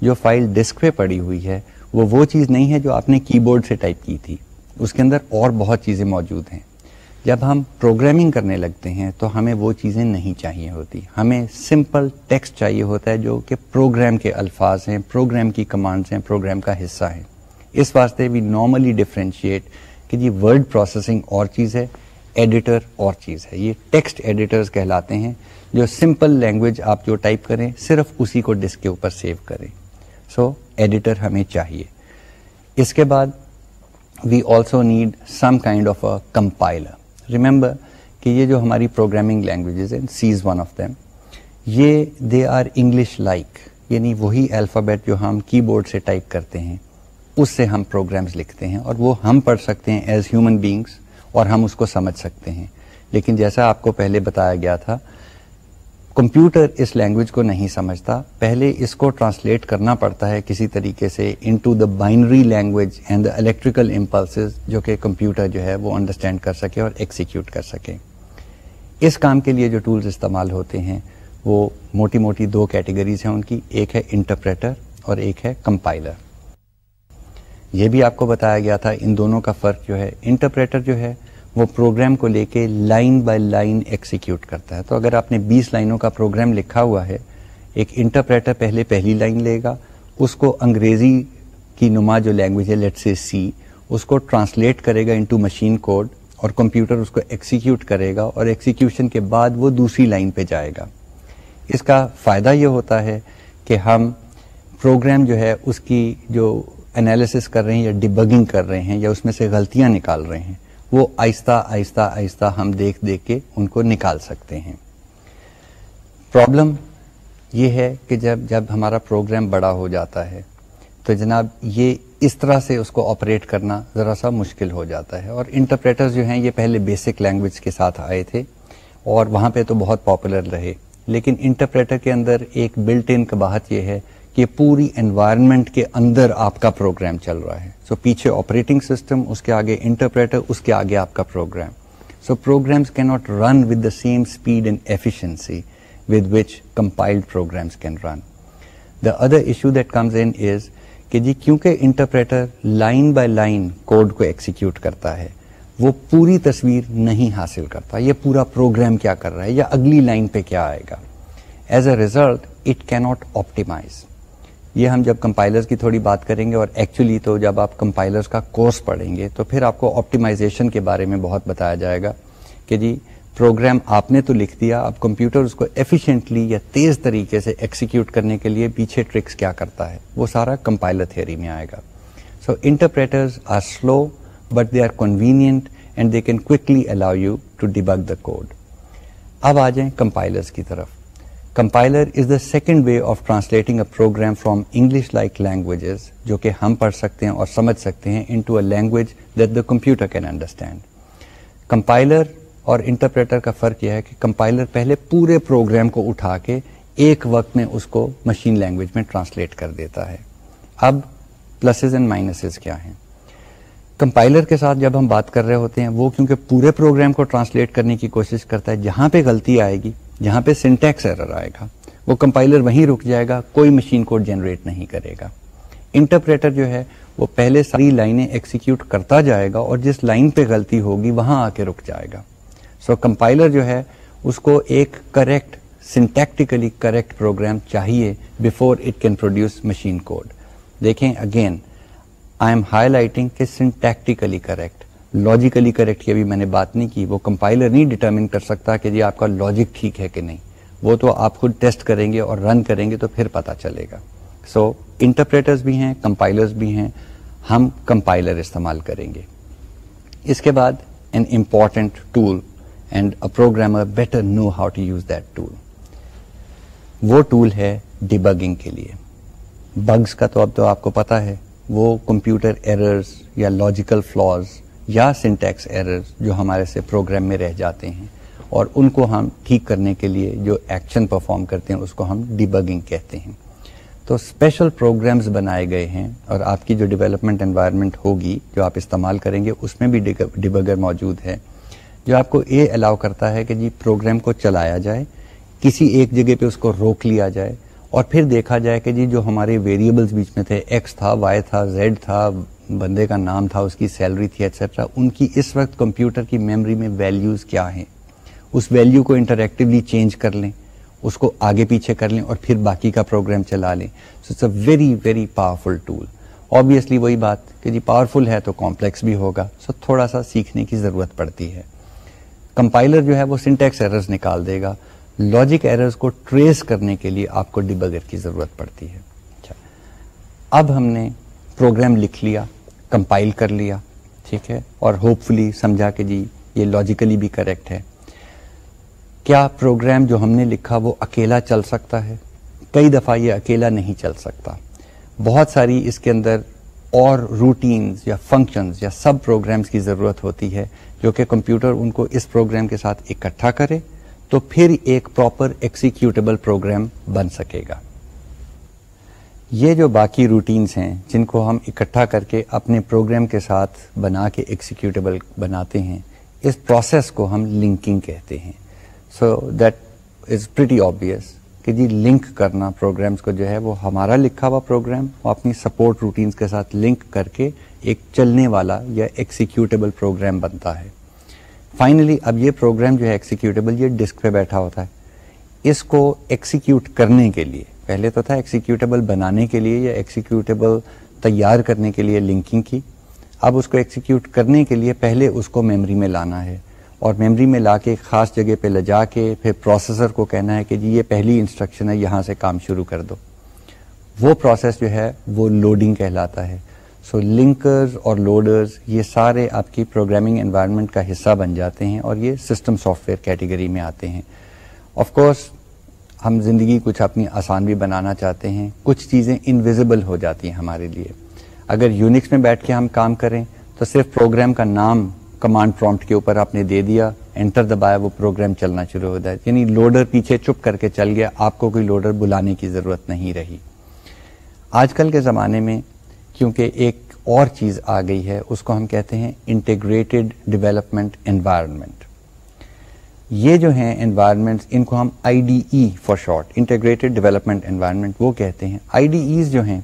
جو فائل ڈسک پہ پڑی ہوئی ہے، وہ وہ چیز نہیں ہے جو آپ نے کی بورڈ سے ٹائپ کی تھی۔ اس کے اندر اور بہت چیزیں موجود ہیں۔ جب ہم پروگرامنگ کرنے لگتے ہیں، تو ہمیں وہ چیزیں نہیں چاہیے ہوتی۔ ہمیں سمپل ٹیکسٹ چاہیے ہوتا ہے جو کہ پروگرام کے الفاظ ہیں، پروگرام کی کمانڈس ہیں، پروگرام کا حصہ ہیں۔ اس واسطے وی نارملی ڈفرینشیٹ کہ جی ورڈ پروسیسنگ اور چیز ہے۔ ایڈیٹر اور چیز ہے۔ یہ ٹیکسٹ ایڈیٹرز کہلاتے ہیں جو سمپل لینگویج آپ جو ٹائپ کریں صرف اسی کو ڈسک کے اوپر سیو کریں۔ سو so, ایڈیٹر ہمیں چاہیے۔ اس کے بعد we also need some kind of a compiler remember کہ یہ جو ہماری پروگرامنگ لینگویجز ہیں C is one of them یہ دے آر انگلش لائک یعنی وہی الفابیٹ جو ہم کی بورڈ سے ٹائپ کرتے ہیں اس سے ہم پروگرامز لکھتے ہیں اور وہ ہم پڑھ سکتے ہیں ایز ہیومن بینگس اور ہم اس کو سمجھ سکتے ہیں۔ لیکن جیسا آپ کو پہلے بتایا گیا تھا، کمپیوٹر اس لینگویج کو نہیں سمجھتا۔ پہلے اس کو ٹرانسلیٹ کرنا پڑتا ہے کسی طریقے سے into the binary language and the electrical impulses جو کہ کمپیوٹر جو ہے وہ انڈرسٹینڈ کر سکے اور ایکسیکیوٹ کر سکے۔ اس کام کے لیے جو ٹولز استعمال ہوتے ہیں، وہ موٹی موٹی دو کیٹیگریز ہیں ان کی۔ ایک ہے انٹرپریٹر اور ایک ہے کمپائلر یہ بھی آپ کو بتایا گیا تھا، ان دونوں کا فرق جو ہے انٹرپریٹر جو ہے، وہ پروگرام کو لے کے لائن بائی لائن ایکسیکیوٹ کرتا ہے۔ تو اگر آپ نے بیس لائنوں کا پروگرام لکھا ہوا ہے، ایک انٹرپریٹر پہلے پہلی لائن لے گا، اس کو انگریزی کی نما جو لینگویج ہے لیٹ سے سی اس کو ٹرانسلیٹ کرے گا انٹو مشین کوڈ اور کمپیوٹر اس کو ایکسیکیوٹ کرے گا اور ایکسیکیوشن کے بعد وہ دوسری لائن پہ جائے گا۔ اس کا فائدہ یہ ہوتا ہے کہ ہم پروگرام جو ہے، اس کی جو انالیسس کر رہے ہیں یا ڈبگنگ کر رہے ہیں یا اس میں سے غلطیاں نکال رہے ہیں، وہ آہستہ آہستہ آہستہ ہم دیکھ دیکھ کے ان کو نکال سکتے ہیں۔ پرابلم یہ ہے کہ جب جب ہمارا پروگرام بڑا ہو جاتا ہے، تو جناب یہ اس طرح سے اس کو آپریٹ کرنا ذرا سا مشکل ہو جاتا ہے۔ اور انٹرپریٹر جو ہیں، یہ پہلے بیسک لینگویج کے ساتھ آئے تھے اور وہاں پہ تو بہت پاپولر رہے۔ لیکن انٹرپریٹر کے اندر ایک بلٹ ان کباہت یہ ہے کہ پوری انوائرمنٹ کے اندر آپ کا پروگرام چل رہا ہے۔ سو so, پیچھے آپریٹنگ سسٹم اس کے آگے انٹرپریٹر اس کے آگے آپ کا program so programs can not run with the same speed and efficiency with which compiled programs can run the other issue that comes in is کہ جی کیونکہ interpreter line by line code کو execute کرتا ہے وہ پوری تصویر نہیں حاصل کرتا۔ یہ پورا پروگرام کیا کر رہا ہے؟ یا اگلی لائن پہ کیا آئے گا؟ As a result it can not optimize یہ ہم جب کمپائلرز کی تھوڑی بات کریں گے اور ایکچولی تو جب آپ کمپائلرز کا کورس پڑھیں گے تو پھر آپ کو آپٹیمائزیشن کے بارے میں بہت بتایا جائے گا کہ جی پروگرام آپ نے تو لکھ دیا، اب کمپیوٹر اس کو ایفیشینٹلی یا تیز طریقے سے ایکسیکیوٹ کرنے کے لیے پیچھے ٹرکس کیا کرتا ہے؟ وہ سارا کمپائلر تھیوری میں آئے گا۔ So interpreters are slow but they are convenient and they can quickly allow you to debug the code اب آ جائیں کمپائلرز کی طرف۔ Compiler is the second way of translating a program from English like languages جو کہ ہم پڑھ سکتے ہیں اور سمجھ سکتے ہیں into a language that the computer can understand. Compiler اور انٹرپریٹر کا فرق یہ ہے کہ کمپائلر پہلے پورے پروگرام کو اٹھا کے ایک وقت میں اس کو مشین لینگویج میں ٹرانسلیٹ کر دیتا ہے۔ اب پلسز اینڈ مائنسز کیا ہیں؟ کمپائلر کے ساتھ جب ہم بات کر رہے ہوتے ہیں وہ کیونکہ پورے پروگرام کو ٹرانسلیٹ کرنے کی کوشش کرتا ہے، جہاں پہ غلطی آئے گی جہاں پہ سنٹیکس ایرر آئے گا وہ کمپائلر وہیں رک جائے گا کوئی مشین کوڈ جنریٹ نہیں کرے گا۔ انٹرپریٹر جو ہے وہ پہلے ساری لائنیں ایکسیکیوٹ کرتا جائے گا اور جس لائن پہ غلطی ہوگی وہاں آ کے رک جائے گا۔ سو so, کمپائلر جو ہے اس کو ایک کریکٹ سنٹیکٹیکلی کریکٹ پروگرام چاہیے before it can produce machine code دیکھیں again I am high lighting کہ سنٹیکٹیکلی کریکٹ لاجیکلی کریکٹ کی ابھی میں نے بات نہیں کی وہ کمپائلر نہیں ڈٹرمن کر سکتا کہ جی آپ کا لاجک ٹھیک ہے کہ نہیں۔ وہ تو آپ خود ٹیسٹ کریں گے اور رن کریں گے تو پھر پتا چلے گا۔ سو so, انٹرپریٹرز بھی ہیں کمپائلرز بھی ہیں ہم کمپائلر استعمال کریں گے۔ اس کے بعد an important tool and a programmer better know how to use that tool وہ ٹول ہے ڈیبگنگ کے لیے۔ بگس کا تو اب تو آپ کو پتا ہے وہ کمپیوٹر ایررز یا لاجیکل فلاز یا سنٹیکس ایررز جو ہمارے سے پروگرام میں رہ جاتے ہیں اور ان کو ہم ٹھیک کرنے کے لیے جو ایکشن پرفارم کرتے ہیں اس کو ہم ڈیبگنگ کہتے ہیں۔ تو اسپیشل پروگرامز بنائے گئے ہیں اور آپ کی جو ڈیولپمنٹ انوائرمنٹ ہوگی جو آپ استعمال کریں گے اس میں بھی ڈیبگر موجود ہے۔ جو آپ کو یہ الاؤ کرتا ہے کہ جی پروگرام کو چلایا جائے، کسی ایک جگہ پہ اس کو روک لیا جائے اور پھر دیکھا جائے کہ جی جو ہمارے ویریبلز بیچ میں تھے ایکس تھا وائی تھا زیڈ تھا بندے کا نام تھا، اس کی سیلری تھی ایٹسٹرا ان کی اس وقت کمپیوٹر کی میموری میں ویلیوز کیا ہیں؟ اس ویلیو کو انٹریکٹیولی چینج کر لیں، اس کو آگے پیچھے کر لیں اور پھر باقی کا پروگرام چلا لیں. So it's a very very powerful tool obviously وہی بات کہ جی پاورفل ہے تو کمپلیکس بھی ہوگا سو تھوڑا سا سیکھنے کی ضرورت پڑتی ہے۔ کمپائلر جو ہے وہ سنٹیکس ایررز نکال دے گا۔ لاجک ایررز کو ٹریس کرنے کے لیے آپ کو ڈبگر کی ضرورت پڑتی ہے۔ اچھا۔ اب ہم نے پروگرام لکھ لیا۔ کمپائل کر لیا، ٹھیک ہے؟ اور ہوپ فلی سمجھا کہ جی یہ لاجیکلی بھی کریکٹ ہے۔ کیا پروگرام جو ہم نے لکھا وہ اکیلا چل سکتا ہے؟ کئی دفعہ یہ اکیلا نہیں چل سکتا۔ بہت ساری اس کے اندر اور روٹینز یا فنکشنز یا سب پروگرامز کی ضرورت ہوتی ہے، جو کہ کمپیوٹر ان کو اس پروگرام کے ساتھ اکٹھا کرے تو پھر ایک پراپر ایکسیکیوٹیبل پروگرام بن سکے گا۔ یہ جو باقی روٹینز ہیں جن کو ہم اکٹھا کر کے اپنے پروگرام کے ساتھ بنا کے ایکسیکیوٹیبل بناتے ہیں، اس پروسیس کو ہم لنکنگ کہتے ہیں۔ سو دیٹ از پریٹی آبیس کہ جی لنک کرنا پروگرامز کو جو ہے وہ ہمارا لکھا ہوا پروگرام وہ اپنی سپورٹ روٹینز کے ساتھ لنک کر کے ایک چلنے والا یا ایکسیکیوٹیبل پروگرام بنتا ہے۔ فائنلی اب یہ پروگرام جو ہے ایکسیکیوٹیبل یہ ڈسک پہ بیٹھا ہوتا ہے۔ اس کو ایکسیکیوٹ کرنے کے لیے پہلے تو تھا ایکسیکیوٹیبل بنانے کے لیے یا ایکسیکیوٹیبل تیار کرنے کے لیے لنکنگ کی۔ اب اس کو ایکسیکیوٹ کرنے کے لیے پہلے اس کو میمری میں لانا ہے۔ اور میمری میں لا کے خاص جگہ پہ لجا کے پھر پروسیسر کو کہنا ہے کہ جی یہ پہلی انسٹرکشن ہے یہاں سے کام شروع کر دو۔ وہ پروسیس جو ہے وہ لوڈنگ کہلاتا ہے۔ سو so, لنکرز اور لوڈرز یہ سارے آپ کی پروگرامنگ انوائرمنٹ کا حصہ بن جاتے ہیں اور یہ سسٹم سافٹ ویئر کیٹیگری میں آتے ہیں۔ آف کورس ہم زندگی کچھ اپنی آسان بھی بنانا چاہتے ہیں، کچھ چیزیں انویزیبل ہو جاتی ہیں ہمارے لیے۔ اگر یونکس میں بیٹھ کے ہم کام کریں تو صرف پروگرام کا نام کمانڈ پرومپٹ کے اوپر آپ نے دے دیا انٹر دبایا، وہ پروگرام چلنا شروع ہو جائے۔ یعنی لوڈر پیچھے چپ کر کے چل گیا، آپ کو کوئی لوڈر بلانے کی ضرورت نہیں رہی۔ آج کل کے زمانے میں کیونکہ ایک اور چیز آ گئی ہے، اس کو ہم کہتے ہیں انٹیگریٹڈ ڈیولپمنٹ انوائرمنٹ یہ جو ہیں انوائرمنٹ ان کو ہم I D E for short integrated development environment وہ کہتے ہیں۔ آئی ڈی ایز جو ہیں،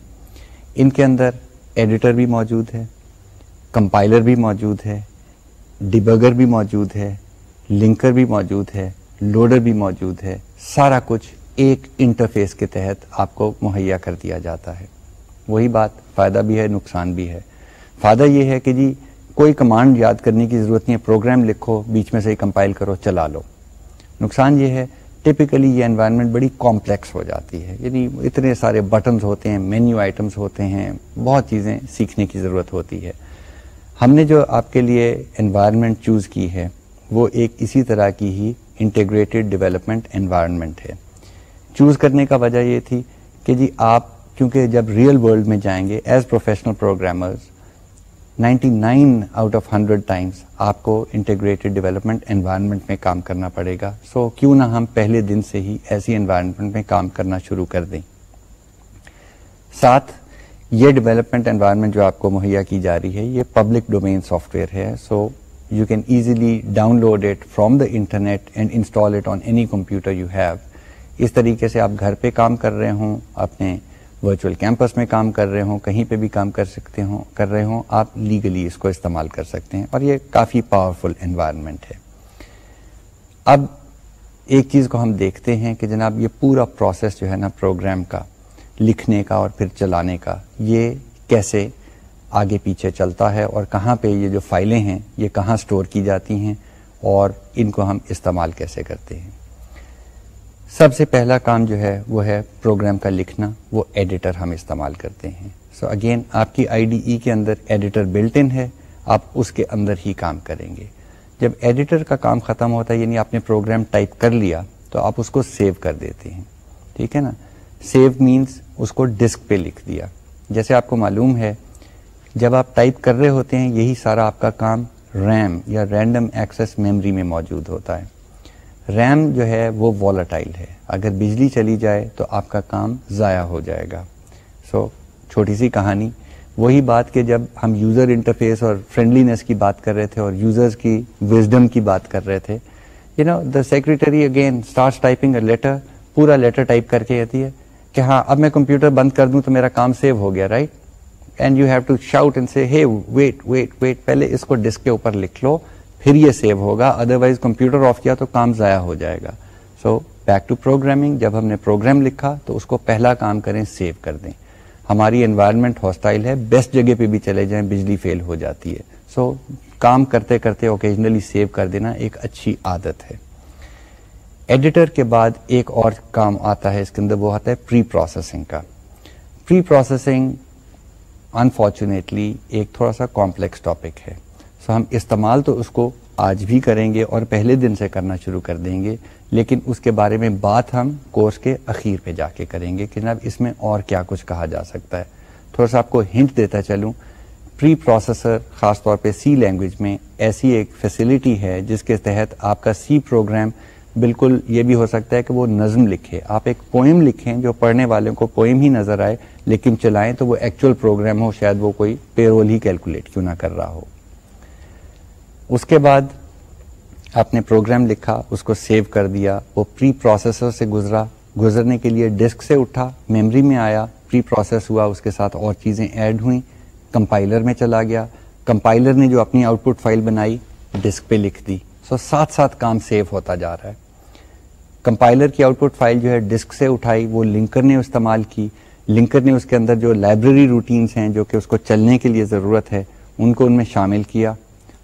ان کے اندر ایڈیٹر بھی موجود ہے کمپائلر بھی موجود ہے ڈبگر بھی موجود ہے لنکر بھی موجود ہے لوڈر بھی موجود ہے۔ سارا کچھ ایک انٹرفیس کے تحت آپ کو مہیا کر دیا جاتا ہے۔ وہی بات، فائدہ بھی ہے، نقصان بھی ہے۔ فائدہ یہ ہے کہ جی کوئی کمانڈ یاد کرنے کی ضرورت نہیں ہے، پروگرام لکھو، بیچ میں سے کمپائل کرو، چلا لو۔ نقصان یہ ہے ٹپکلی یہ انوائرمنٹ بڑی کمپلیکس ہو جاتی ہے۔ یعنی اتنے سارے بٹنز ہوتے ہیں مینیو آئٹمس ہوتے ہیں، بہت چیزیں سیکھنے کی ضرورت ہوتی ہے۔ ہم نے جو آپ کے لیے انوائرمنٹ چوز کی ہے، وہ ایک اسی طرح کی ہی انٹیگریٹڈ ڈیولپمنٹ انوائرمنٹ ہے۔ چوز کرنے کا وجہ یہ تھی کہ جی آپ، کیونکہ جب ریئل ورلڈ میں جائیں گے as professional programmers ninety nine out of hundred times آپ کو انٹیگریٹڈ ڈیولپمنٹ انوائرمنٹ میں کام کرنا پڑے گا۔ سو so, کیوں نہ ہم پہلے دن سے ہی ایسی انوائرمنٹ میں کام کرنا شروع کر دیں۔ ساتھ یہ ڈیولپمنٹ انوائرمنٹ جو آپ کو مہیا کی جا رہی ہے یہ پبلک ڈومین سافٹ ویئر ہے۔ So you can easily download it from the internet and install it on any computer you have اس طریقے سے آپ گھر پہ کام کر رہے ہوں اپنے ورچوئل کیمپس میں کام کر رہے ہوں، کہیں پہ بھی کام کر سکتے ہوں، کر رہے ہوں، آپ لیگلی اس کو استعمال کر سکتے ہیں اور یہ کافی پاورفل انوائرمنٹ ہے۔ اب ایک چیز کو ہم دیکھتے ہیں کہ جناب یہ پورا پروسیس جو ہے نا پروگرام کا، لکھنے کا اور پھر چلانے کا، یہ کیسے آگے پیچھے چلتا ہے اور کہاں پہ یہ جو فائلیں ہیں، یہ کہاں سٹور کی جاتی ہیں اور ان کو ہم استعمال کیسے کرتے ہیں۔ سب سے پہلا کام جو ہے وہ ہے پروگرام کا لکھنا، وہ ایڈیٹر ہم استعمال کرتے ہیں۔ سو so اگین آپ کی آئی ڈی ای کے اندر ایڈیٹر بلٹ ان ہے، آپ اس کے اندر ہی کام کریں گے۔ جب ایڈیٹر کا کام ختم ہوتا ہے یعنی آپ نے پروگرام ٹائپ کر لیا، تو آپ اس کو سیو کر دیتے ہیں۔ ٹھیک ہے نا؟ سیو مینس اس کو ڈسک پہ لکھ دیا۔ جیسے آپ کو معلوم ہے، جب آپ ٹائپ کر رہے ہوتے ہیں، یہی سارا آپ کا کام ریم یا رینڈم ایکسیس میموری میں موجود ہوتا ہے۔ ریم جو ہے وہ والٹائل ہے۔ اگر بجلی چلی جائے تو آپ کا کام ضائع ہو جائے گا۔ سو so, چھوٹی سی کہانی۔ وہی بات کہ جب ہم یوزر انٹرفیس اور فرینڈلینس کی بات کر رہے تھے اور یوزرز کی وزڈم کی بات کر رہے تھے you know the secretary again start typing a letter پورا لیٹر ٹائپ کر کے آتی ہے کہ ہاں اب میں کمپیوٹر بند کر دوں تو میرا کام سیو ہو گیا right and you have to shout and say ہے ویٹ ویٹ ویٹ پہلے اس کو ڈسک کے اوپر لکھ لو۔ پھر یہ سیو ہوگا ادر وائز کمپیوٹر آف کیا تو کام ضائع ہو جائے گا۔ سو بیک ٹو پروگرامنگ جب ہم نے پروگرام لکھا تو اس کو پہلا کام کریں سیو کر دیں۔ ہماری انوائرمنٹ ہاسٹائل ہے بیسٹ جگہ پہ بھی چلے جائیں بجلی فیل ہو جاتی ہے۔ سو so, کام کرتے کرتے اوکیجنلی سیو کر دینا ایک اچھی عادت ہے۔ ایڈیٹر کے بعد ایک اور کام آتا ہے اس کے اندر وہ آتا ہے پری پروسیسنگ کا۔ پری پروسیسنگ انفارچونیٹلی ایک تھوڑا سا کمپلیکس ٹاپک ہے۔ سو ہم استعمال تو اس کو آج بھی کریں گے اور پہلے دن سے کرنا شروع کر دیں گے، لیکن اس کے بارے میں بات ہم کورس کے اخیر پہ جا کے کریں گے کہ جناب اس میں اور کیا کچھ کہا جا سکتا ہے۔ تھوڑا سا آپ کو ہنٹ دیتا چلوں پری پروسیسر خاص طور پہ سی لینگویج میں ایسی ایک فیسلٹی ہے جس کے تحت آپ کا سی پروگرام بالکل یہ بھی ہو سکتا ہے کہ وہ نظم لکھے۔ آپ ایک پوئم لکھیں جو پڑھنے والوں کو پوئم ہی نظر آئے، لیکن چلائیں تو وہ ایکچوئل پروگرام ہو، شاید وہ کوئی پیرول ہی کیلکولیٹ کیوں نہ کر رہا ہو۔ اس کے بعد آپ نے پروگرام لکھا، اس کو سیو کر دیا، وہ پری پروسیسر سے گزرا، گزرنے کے لیے ڈسک سے اٹھا میمری میں آیا پری پروسیس ہوا، اس کے ساتھ اور چیزیں ایڈ ہوئیں کمپائلر میں چلا گیا۔ کمپائلر نے جو اپنی آؤٹ پٹ فائل بنائی ڈسک پہ لکھ دی۔ سو ساتھ ساتھ کام سیو ہوتا جا رہا ہے۔ کمپائلر کی آؤٹ پٹ فائل جو ہے ڈسک سے اٹھائی، وہ لنکر نے استعمال کی۔ لنکر نے اس کے اندر جو لائبریری روٹینس ہیں، جو کہ اس کو چلنے کے لیے ضرورت ہے، ان کو ان میں شامل کیا۔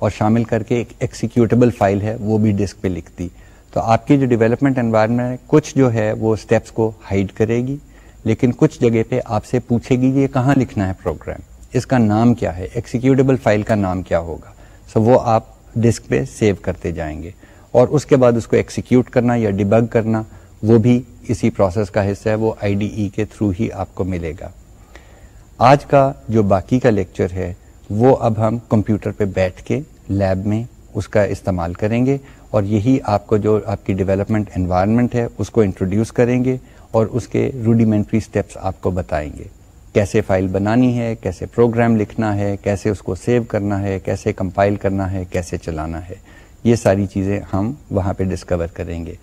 اور شامل کر کے ایک ایکسیکیوٹیبل فائل ہے، وہ بھی ڈسک پہ لکھ دی تو آپ کی جو ڈیولپمنٹ انوائرمنٹ ہے، کچھ جو ہے وہ اسٹیپس کو ہائڈ کرے گی، لیکن کچھ جگہ پہ آپ سے پوچھے گی یہ کہاں لکھنا ہے پروگرام اس کا نام کیا ہے ایکسیکیوٹیبل فائل کا نام کیا ہوگا۔ سو so وہ آپ ڈسک پہ سیو کرتے جائیں گے۔ اور اس کے بعد اس کو ایکسیکیوٹ کرنا یا ڈیبگ کرنا، وہ بھی اسی پروسیس کا حصہ ہے، وہ آئی ڈی ای کے تھرو ہی آپ کو ملے گا۔ آج کا جو باقی کا لیکچر ہے، وہ اب ہم کمپیوٹر پہ بیٹھ کے لیب میں اس کا استعمال کریں گے اور یہی آپ کو جو آپ کی ڈیولپمنٹ انوائرمنٹ ہے، اس کو انٹروڈیوس کریں گے اور اس کے روڈیمنٹری سٹیپس آپ کو بتائیں گے۔ کیسے فائل بنانی ہے، کیسے پروگرام لکھنا ہے، کیسے اس کو سیو کرنا ہے، کیسے کمپائل کرنا ہے، کیسے چلانا ہے۔ یہ ساری چیزیں ہم وہاں پہ ڈسکور کریں گے۔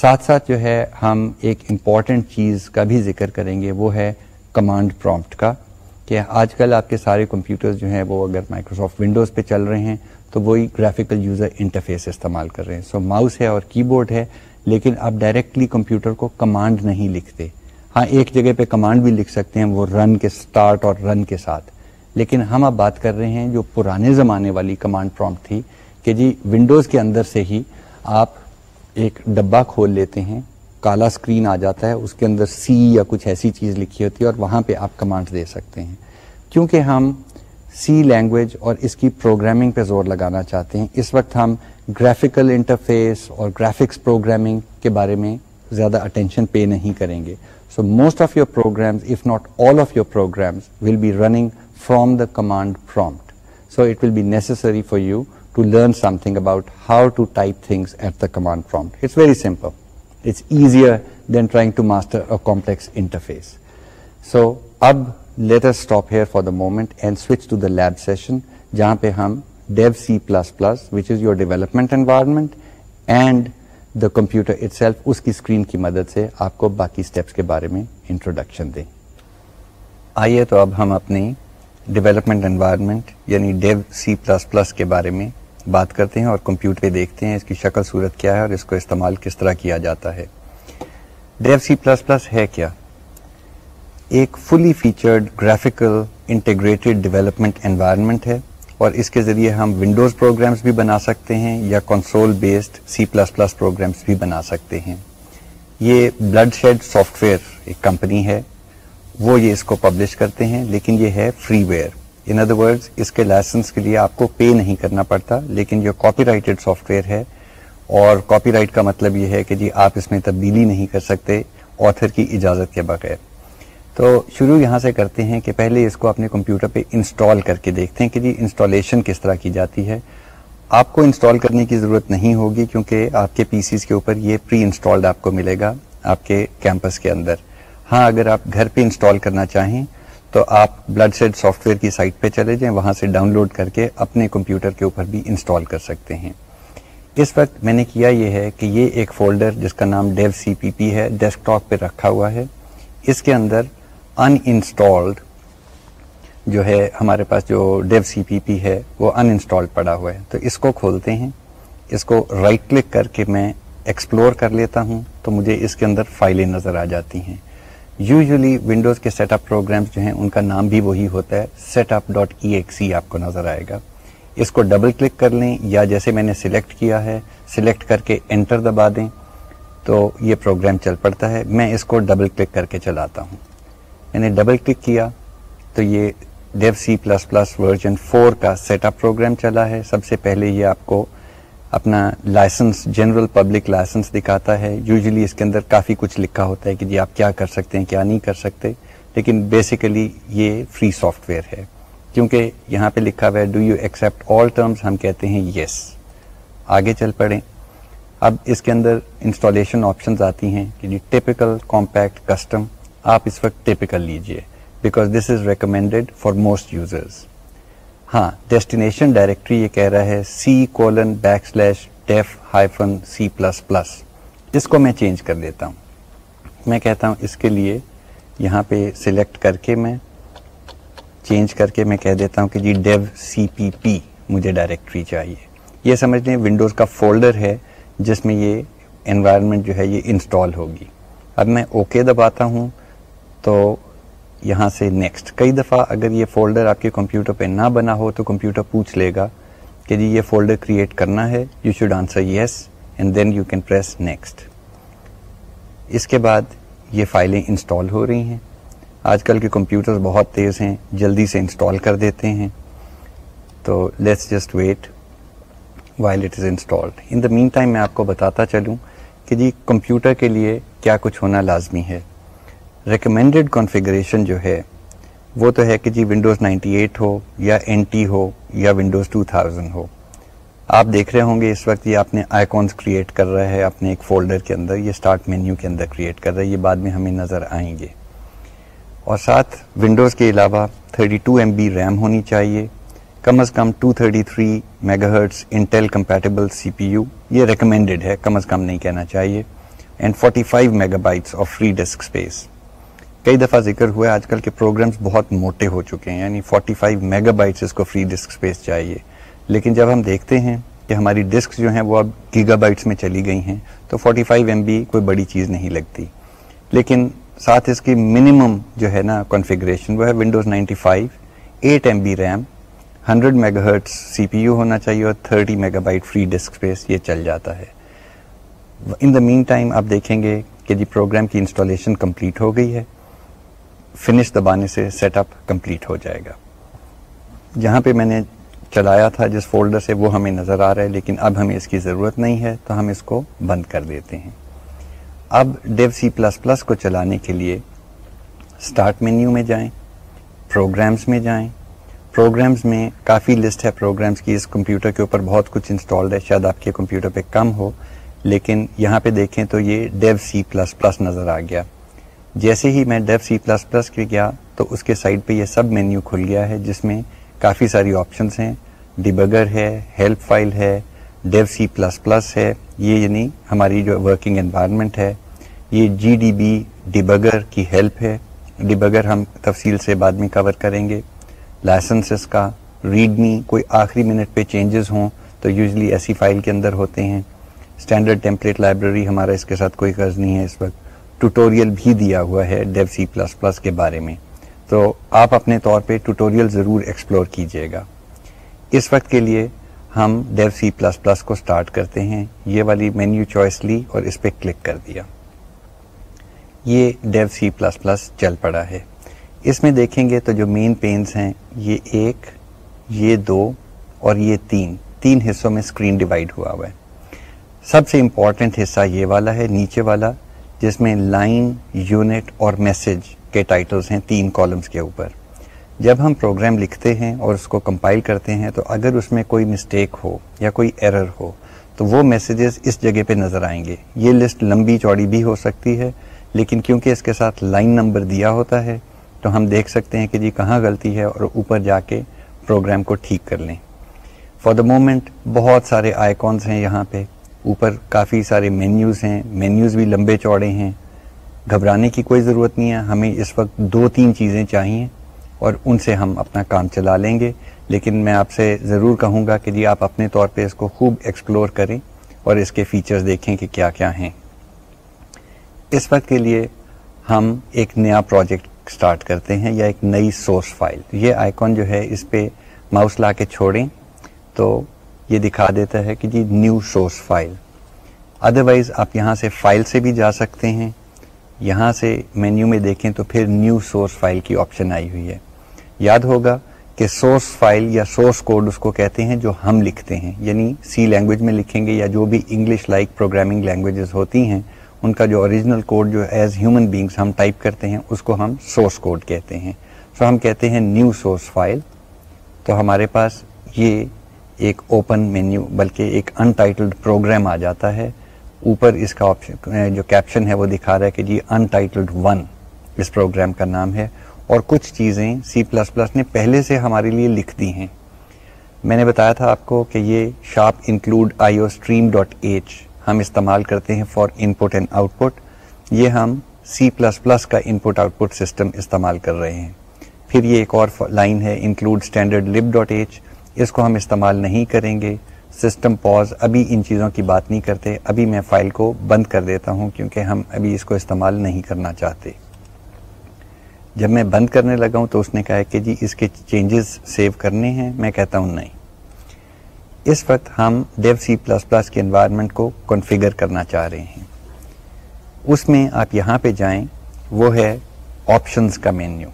ساتھ ساتھ جو ہے، ہم ایک امپورٹنٹ چیز کا بھی ذکر کریں گے، وہ ہے کمانڈ پرومپٹ کا کہ آج کل آپ کے سارے کمپیوٹر جو ہیں، وہ اگر مائکروسافٹ ونڈوز پہ چل رہے ہیں تو وہی گرافیکل یوزر انٹرفیس استعمال کر رہے ہیں۔ سو so, ماؤس ہے اور کی بورڈ ہے لیکن آپ ڈائریکٹلی کمپیوٹر کو کمانڈ نہیں لکھتے۔ ہاں ایک جگہ پہ کمانڈ بھی لکھ سکتے ہیں وہ رن کے سٹارٹ اور رن کے ساتھ۔ لیکن ہم اب بات کر رہے ہیں جو پرانے زمانے والی کمانڈ پرومپٹ تھی کہ جی ونڈوز کے اندر سے ہی آپ ایک ڈبہ کھول لیتے ہیں کالا اسکرین آ جاتا ہے اس کے اندر سی یا کچھ ایسی چیز لکھی ہوتی ہے اور وہاں پہ آپ کمانڈ دے سکتے ہیں۔ کیونکہ ہم سی لینگویج اور اس کی پروگرامنگ پہ زور لگانا چاہتے ہیں اس وقت ہم گرافیکل انٹرفیس اور گرافکس پروگرامنگ کے بارے میں زیادہ اٹینشن پے نہیں کریں گے so most of your programs if not all of your programs will be running from the command prompt so it will be necessary for you to learn something about how to type things at the command prompt. It's very simple. It's easier than trying to master a let's stop here for the moment and switch to the lab session جہاں پہ ہم dev C plus plus which is your development environment and the computer itself اس کی screen کی مدد سے آپ کو باقی اسٹیپس کے بارے میں انٹروڈکشن دیں آئیے تو اب ہم اپنی ڈیولپمنٹ انوائرمنٹ یعنی ڈیو سی پلس پلس کے بارے میں بات کرتے ہیں اور کمپیوٹر پہ دیکھتے ہیں اس کی شکل صورت کیا ہے اور اس کو استعمال کس طرح کیا جاتا ہے ڈیو سی پلس پلس ہے کیا ایک fully featured graphical integrated development environment ہے اور اس کے ذریعے ہم ونڈوز پروگرامس بھی بنا سکتے ہیں یا console based C plus plus programs بھی بنا سکتے ہیں۔ یہ بلڈ شیڈ سافٹ ویئر ایک کمپنی ہے۔ وہ یہ اس کو پبلش کرتے ہیں، لیکن یہ ہے freeware in other word اس کے لائسنس کے لیے آپ کو پے نہیں کرنا پڑتا، لیکن یہ کاپی رائٹڈ سافٹ ویئر ہے۔ اور کاپی رائٹ کا مطلب یہ ہے کہ جی آپ اس میں تبدیلی نہیں کر سکتے آتھر کی اجازت کے بغیر۔ تو شروع یہاں سے کرتے ہیں کہ پہلے اس کو اپنے کمپیوٹر پہ انسٹال کر کے دیکھتے ہیں کہ جی انسٹالیشن کس طرح کی جاتی ہے۔ آپ کو انسٹال کرنے کی ضرورت نہیں ہوگی کیونکہ آپ کے پی سیز کے اوپر یہ پری انسٹالڈ آپ کو ملے گا آپ کے کیمپس کے اندر۔ ہاں اگر آپ گھر پہ انسٹال کرنا چاہیں تو آپ بلڈ سیٹ سافٹ ویئر کی سائٹ پہ چلے جائیں، وہاں سے ڈاؤن لوڈ کر کے اپنے کمپیوٹر کے اوپر بھی انسٹال کر سکتے ہیں۔ اس وقت میں نے کیا یہ ہے کہ یہ ایک فولڈر جس کا نام ڈیو سی پی پی ہے ڈیسک ٹاپ پہ رکھا ہوا ہے۔ اس کے اندر ان انسٹالڈ جو ہے ہمارے پاس جو ڈیو سی پی پی ہے وہ ان انسٹالڈ پڑا ہوا ہے۔ تو اس کو کھولتے ہیں۔ اس کو رائٹ کلک کر کے میں ایکسپلور کر لیتا ہوں۔ تو مجھے اس کے اندر فائلیں نظر آ جاتی ہیں۔ یوزلی ونڈوز کے سیٹ اپ پروگرامس جو ہیں ان کا نام بھی وہی ہوتا ہے۔ Setup dot E X E آپ کو نظر آئے گا۔ اس کو ڈبل کلک کر لیں یا جیسے میں نے سلیکٹ کیا ہے سلیکٹ کر کے انٹر دبا دیں۔ تو یہ پروگرام چل پڑتا ہے۔ میں اس کو ڈبل کلک کر کے چلاتا ہوں۔ میں نے ڈبل کلک کیا تو یہ dev C plus plus version four کا سیٹ اپ پروگرام چلا ہے۔ سب سے پہلے یہ آپ کو اپنا لائسنس جنرل پبلک لائسنس دکھاتا ہے۔ یوزلی اس کے اندر کافی کچھ لکھا ہوتا ہے کہ جی آپ کیا کر سکتے ہیں، کیا نہیں کر سکتے۔ لیکن بیسیکلی یہ فری سافٹ ویئر ہے۔ کیونکہ یہاں پہ لکھا ہوا ہے do you accept all terms ہم کہتے ہیں یس آگے چل پڑیں۔ اب اس کے اندر انسٹالیشن آپشنز آتی ہیں کہ جی ٹیپیکل کمپیکٹ کسٹم آپ اس وقت ٹیپیکل لیجیے because this is recommended for most users ہاں ڈیسٹینیشن ڈائریکٹری یہ کہہ رہا ہے C colon backslash dev hyphen C plus plus اس کو میں چینج کر دیتا ہوں۔ میں کہتا ہوں اس کے لیے یہاں پہ سلیکٹ کر کے میں چینج کر کے میں کہہ دیتا ہوں کہ جی ڈیو سی پی پی مجھے ڈائریکٹری چاہیے۔ یہ سمجھ لیں ونڈوز کا فولڈر ہے جس میں یہ انوائرمنٹ جو ہے یہ انسٹال ہوگی۔ اب میں اوکے okay دباتا ہوں۔ تو یہاں سے نیکسٹ کئی دفعہ اگر یہ فولڈر آپ کے کمپیوٹر پہ نہ بنا ہو تو کمپیوٹر پوچھ لے گا کہ جی یہ فولڈر کریٹ کرنا ہے you should answer yes and then you can press next اس کے بعد یہ فائلیں انسٹال ہو رہی ہیں۔ آج کل کے کمپیوٹر بہت تیز ہیں، جلدی سے انسٹال کر دیتے ہیں۔ تو let's just wait while it is installed in the meantime میں آپ کو بتاتا چلوں کہ جی کمپیوٹر کے لیے کیا کچھ ہونا لازمی ہے۔ ریکمینڈیڈ کانفیگریشن جو ہے، وہ تو ہے کہ جی ونڈوز 98 ہو یا این ٹی ہو یا ونڈوز 2000 ہو۔ آپ دیکھ رہے ہوں گے اس وقت یہ آپ نے آئیکونس کریٹ کر رہا ہے اپنے ایک فولڈر کے اندر، یہ اسٹارٹ مینیو کے اندر کریٹ کر رہا ہے، یہ بعد میں ہمیں نظر آئیں گے۔ اور ساتھ ونڈوز کے علاوہ 32 ٹو ایم بی ریم ہونی چاہیے، کم از کم 233 thirty three megahertz Intel compatible C P U یہ ریکمینڈیڈ ہے، کم از کم نہیں کہنا چاہیے۔ And 45 five megabytes of free disk space کئی دفعہ ذکر ہوا ہے آج کل کے پروگرامس بہت موٹے ہو چکے ہیں یعنی 45 فائیو میگا بائٹس اس کو فری ڈسک اسپیس چاہیے۔ لیکن جب ہم دیکھتے ہیں کہ ہماری ڈسک جو ہیں وہ اب گیگا بائٹس میں چلی گئی ہیں، تو 45 فائیو ایم بی کوئی بڑی چیز نہیں لگتی۔ لیکن ساتھ اس کی منیمم جو ہے نا کنفیگریشن وہ ہے Windows 95 five eight M B RAM hundred megahertz C P U ہونا چاہیے اور thirty megabyte free disk space یہ چل جاتا ہے۔ ان دا مین ٹائم آپ دیکھیں گے کہ جی پروگرام کی انسٹالیشن کمپلیٹ ہو گئی ہے۔ فنش دبانے سے سیٹ اپ کمپلیٹ ہو جائے گا۔ جہاں پہ میں نے چلایا تھا جس فولڈر سے وہ ہمیں نظر آ رہا ہے، لیکن اب ہمیں اس کی ضرورت نہیں ہے، تو ہم اس کو بند کر دیتے ہیں۔ اب ڈیو سی پلس پلس کو چلانے کے لیے اسٹارٹ مینیو میں جائیں پروگرامز میں جائیں۔ پروگرامز میں کافی لسٹ ہے پروگرامز کی، اس کمپیوٹر کے اوپر بہت کچھ انسٹالڈ ہے۔ شاید آپ کے کمپیوٹر پہ کم ہو، لیکن یہاں پہ دیکھیں تو یہ ڈیو سی پلس پلس نظر آ گیا۔ جیسے ہی میں ڈیو سی پلس پلس کے گیا تو اس کے سائڈ پہ یہ سب مینیو کھل گیا ہے جس میں کافی ساری آپشنس ہیں۔ ڈیبگر ہے ہیلپ فائل ہے ڈیو سی پلس پلس ہے۔ یہ یعنی ہماری جو ورکنگ انوائرمنٹ ہے۔ یہ جی ڈی بی ڈیبگر کی ہیلپ ہے۔ ڈیبگر ہم تفصیل سے بعد میں کور کریں گے۔ لائسنسز کا ریڈ می کوئی آخری منٹ پہ چینجز ہوں تو یوزلی ایسی فائل کے اندر ہوتے ہیں۔ اسٹینڈرڈ ٹیمپلیٹ لائبریری ہمارا اس کے ساتھ کوئی قرض نہیں ہے اس وقت۔ ٹوٹوریل بھی دیا ہوا ہے ڈیو سی پلس پلس کے بارے میں۔ تو آپ اپنے طور پہ ٹوٹوریل ضرور ایکسپلور کیجیے گا۔ اس وقت کے لیے ہم ڈیو سی پلس پلس کو سٹارٹ کرتے ہیں۔ یہ والی مینیو چوائس لی اور اس پہ کلک کر دیا۔ یہ ڈیو سی پلس پلس چل پڑا ہے۔ اس میں دیکھیں گے تو جو مین پینز ہیں، یہ ایک، یہ دو اور یہ تین۔ تین حصوں میں اسکرین ڈیوائڈ ہوا ہوا ہے۔ سب سے امپورٹنٹ حصہ یہ والا ہے، نیچے والا۔ جس میں لائن، یونٹ اور میسج کے ٹائٹلز ہیں تین کالمز کے اوپر۔ جب ہم پروگرام لکھتے ہیں اور اس کو کمپائل کرتے ہیں تو اگر اس میں کوئی مسٹیک ہو یا کوئی ایرر ہو، تو وہ میسیجز اس جگہ پہ نظر آئیں گے۔ یہ لسٹ لمبی چوڑی بھی ہو سکتی ہے، لیکن کیونکہ اس کے ساتھ لائن نمبر دیا ہوتا ہے، تو ہم دیکھ سکتے ہیں کہ جی کہاں غلطی ہے اور اوپر جا کے پروگرام کو ٹھیک کر لیں۔ فار دا مومنٹ بہت سارے آئیکونس ہیں یہاں پہ۔ اوپر کافی سارے مینیوز ہیں مینیوز بھی لمبے چوڑے ہیں۔ گھبرانے کی کوئی ضرورت نہیں ہے، ہمیں اس وقت دو تین چیزیں چاہیے اور ان سے ہم اپنا کام چلا لیں گے۔ لیکن میں آپ سے ضرور کہوں گا کہ جی آپ اپنے طور پہ اس کو خوب ایکسپلور کریں اور اس کے فیچرز دیکھیں کہ کیا کیا ہیں۔ اس وقت کے لیے ہم ایک نیا پروجیکٹ سٹارٹ کرتے ہیں یا ایک نئی سورس فائل یہ آئیکن جو ہے، اس پہ ماؤس لا کے چھوڑیں۔ تو یہ دکھا دیتا ہے کہ جی نیو سورس فائل۔ ادروائز آپ یہاں سے فائل سے بھی جا سکتے ہیں۔ یہاں سے مینیو میں دیکھیں تو پھر نیو سورس فائل کی آپشن آئی ہوئی ہے۔ یاد ہوگا کہ سورس فائل یا سورس کوڈ اس کو کہتے ہیں جو ہم لکھتے ہیں۔ یعنی سی لینگویج میں لکھیں گے یا جو بھی انگلش لائک پروگرامنگ لینگویجز ہوتی ہیں، ان کا جو اوریجنل کوڈ جو ایز ہیومن بینگس ہم ٹائپ کرتے ہیں، اس کو ہم سورس کوڈ کہتے ہیں۔ سو so ہم کہتے ہیں نیو سورس فائل۔ تو ہمارے پاس یہ ایک اوپن مینیو بلکہ ایک انٹائٹلڈ پروگرام آ جاتا ہے۔ اوپر اس کا آپشن جو کیپشن ہے، وہ دکھا رہا ہے کہ جی انٹائٹلڈ ون اس پروگرام کا نام ہے۔ اور کچھ چیزیں سی پلس پلس نے پہلے سے ہمارے لیے لکھ دی ہیں۔ میں نے بتایا تھا آپ کو کہ یہ sharp include I O stream dot H ہم استعمال کرتے ہیں for input and output یہ ہم سی پلس پلس کا ان پٹ آؤٹ پٹ سسٹم استعمال کر رہے ہیں۔ پھر یہ ایک اور لائن ہے include standard lib dot H اس کو ہم استعمال نہیں کریں گے۔ سسٹم پاز ابھی ان چیزوں کی بات نہیں کرتے۔ ابھی میں فائل کو بند کر دیتا ہوں کیونکہ ہم ابھی اس کو استعمال نہیں کرنا چاہتے۔ جب میں بند کرنے لگا ہوں تو اس نے کہا کہ جی اس کے چینجز سیو کرنے ہیں۔ میں کہتا ہوں نہیں۔ اس وقت ہم ڈیو سی پلس پلس کے انوائرمنٹ کو کنفیگر کرنا چاہ رہے ہیں۔ اس میں آپ یہاں پہ جائیں۔ وہ ہے آپشنس کا مینیو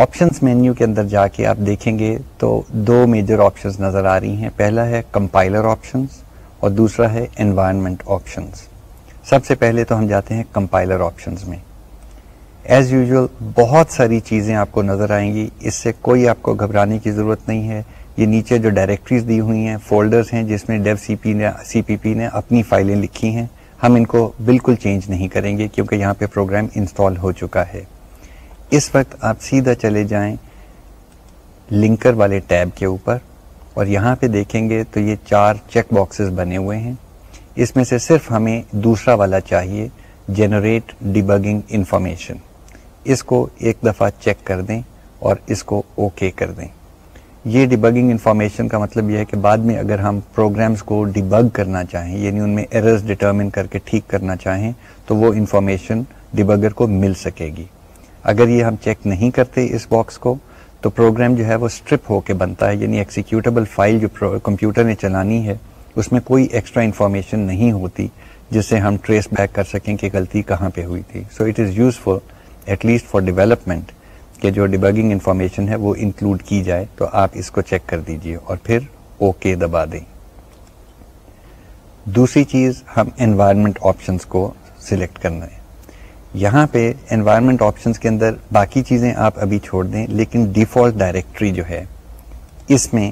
آپشنس مینیو کے اندر جا کے آپ دیکھیں گے تو دو میجر آپشنس نظر آ رہی ہیں۔ پہلا ہے کمپائلر آپشنس اور دوسرا ہے انوائرمنٹ آپشنس سب سے پہلے تو ہم جاتے ہیں کمپائلر آپشنس میں۔ ایز یوزول بہت ساری چیزیں آپ کو نظر آئیں گی۔ اس سے کوئی آپ کو گھبرانے کی ضرورت نہیں ہے۔ یہ نیچے جو ڈائریکٹریز دی ہوئی ہیں فولڈرز ہیں، جس میں ڈیو سی پی نے سی پی پی نے اپنی فائلیں لکھی ہیں۔ ہم ان کو بالکل چینج نہیں کریں گے کیونکہ یہاں پہ پروگرام انسٹال ہو چکا ہے۔ اس وقت آپ سیدھا چلے جائیں لنکر والے ٹیب کے اوپر اور یہاں پہ دیکھیں گے تو یہ چار چیک باکسز بنے ہوئے ہیں۔ اس میں سے صرف ہمیں دوسرا والا چاہیے، جنریٹ ڈیبگنگ انفارمیشن۔ اس کو ایک دفعہ چیک کر دیں اور اس کو اوکے okay کر دیں۔ یہ ڈیبگنگ انفارمیشن کا مطلب یہ ہے کہ بعد میں اگر ہم پروگرامز کو ڈیبگ کرنا چاہیں یعنی ان میں ایررز ڈٹرمن کر کے ٹھیک کرنا چاہیں، تو وہ انفارمیشن ڈیبگر کو مل سکے گی۔ اگر یہ ہم چیک نہیں کرتے اس باکس کو، تو پروگرام جو ہے وہ اسٹرپ ہو کے بنتا ہے یعنی ایکسیکیوٹیبل فائل جو کمپیوٹر نے چلانی ہے، اس میں کوئی ایکسٹرا انفارمیشن نہیں ہوتی، جس سے ہم ٹریس بیک کر سکیں کہ غلطی کہاں پہ ہوئی تھی۔ So it is useful at least for development کہ جو ڈیبگنگ انفارمیشن ہے وہ انکلوڈ کی جائے۔ تو آپ اس کو چیک کر دیجیے اور پھر اوکے okay دبا دیں۔ دوسری چیز، ہم انوائرمنٹ آپشنس کو سلیکٹ کرنا ہے۔ یہاں پہ انوائرمنٹ آپشنس کے اندر باقی چیزیں آپ ابھی چھوڑ دیں، لیکن ڈیفالٹ ڈائریکٹری جو ہے، اس میں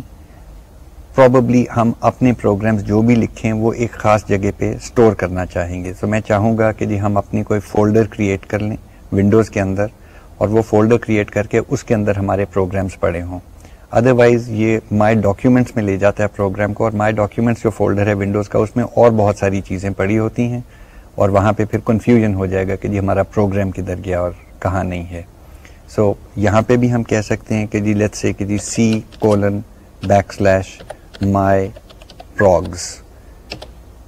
پروببلی ہم اپنے پروگرامز جو بھی لکھیں، وہ ایک خاص جگہ پہ اسٹور کرنا چاہیں گے۔ تو میں چاہوں گا کہ جی ہم اپنی کوئی فولڈر کریٹ کر لیں ونڈوز کے اندر، اور وہ فولڈر کریٹ کر کے اس کے اندر ہمارے پروگرامز پڑے ہوں۔ ادروائز یہ مائی ڈاکیومنٹس میں لے جاتا ہے پروگرام کو، اور مائی ڈاکیومنٹس جو فولڈر ہے ونڈوز کا، اس میں اور بہت ساری چیزیں پڑی ہوتی ہیں۔ اور وہاں پہ پھر کنفیوژن ہو جائے گا کہ جی ہمارا پروگرام کدھر گیا اور کہاں نہیں ہے۔ سو so, یہاں پہ بھی ہم کہہ سکتے ہیں کہ جی لیٹ سے کہ جی C colon backslash my progs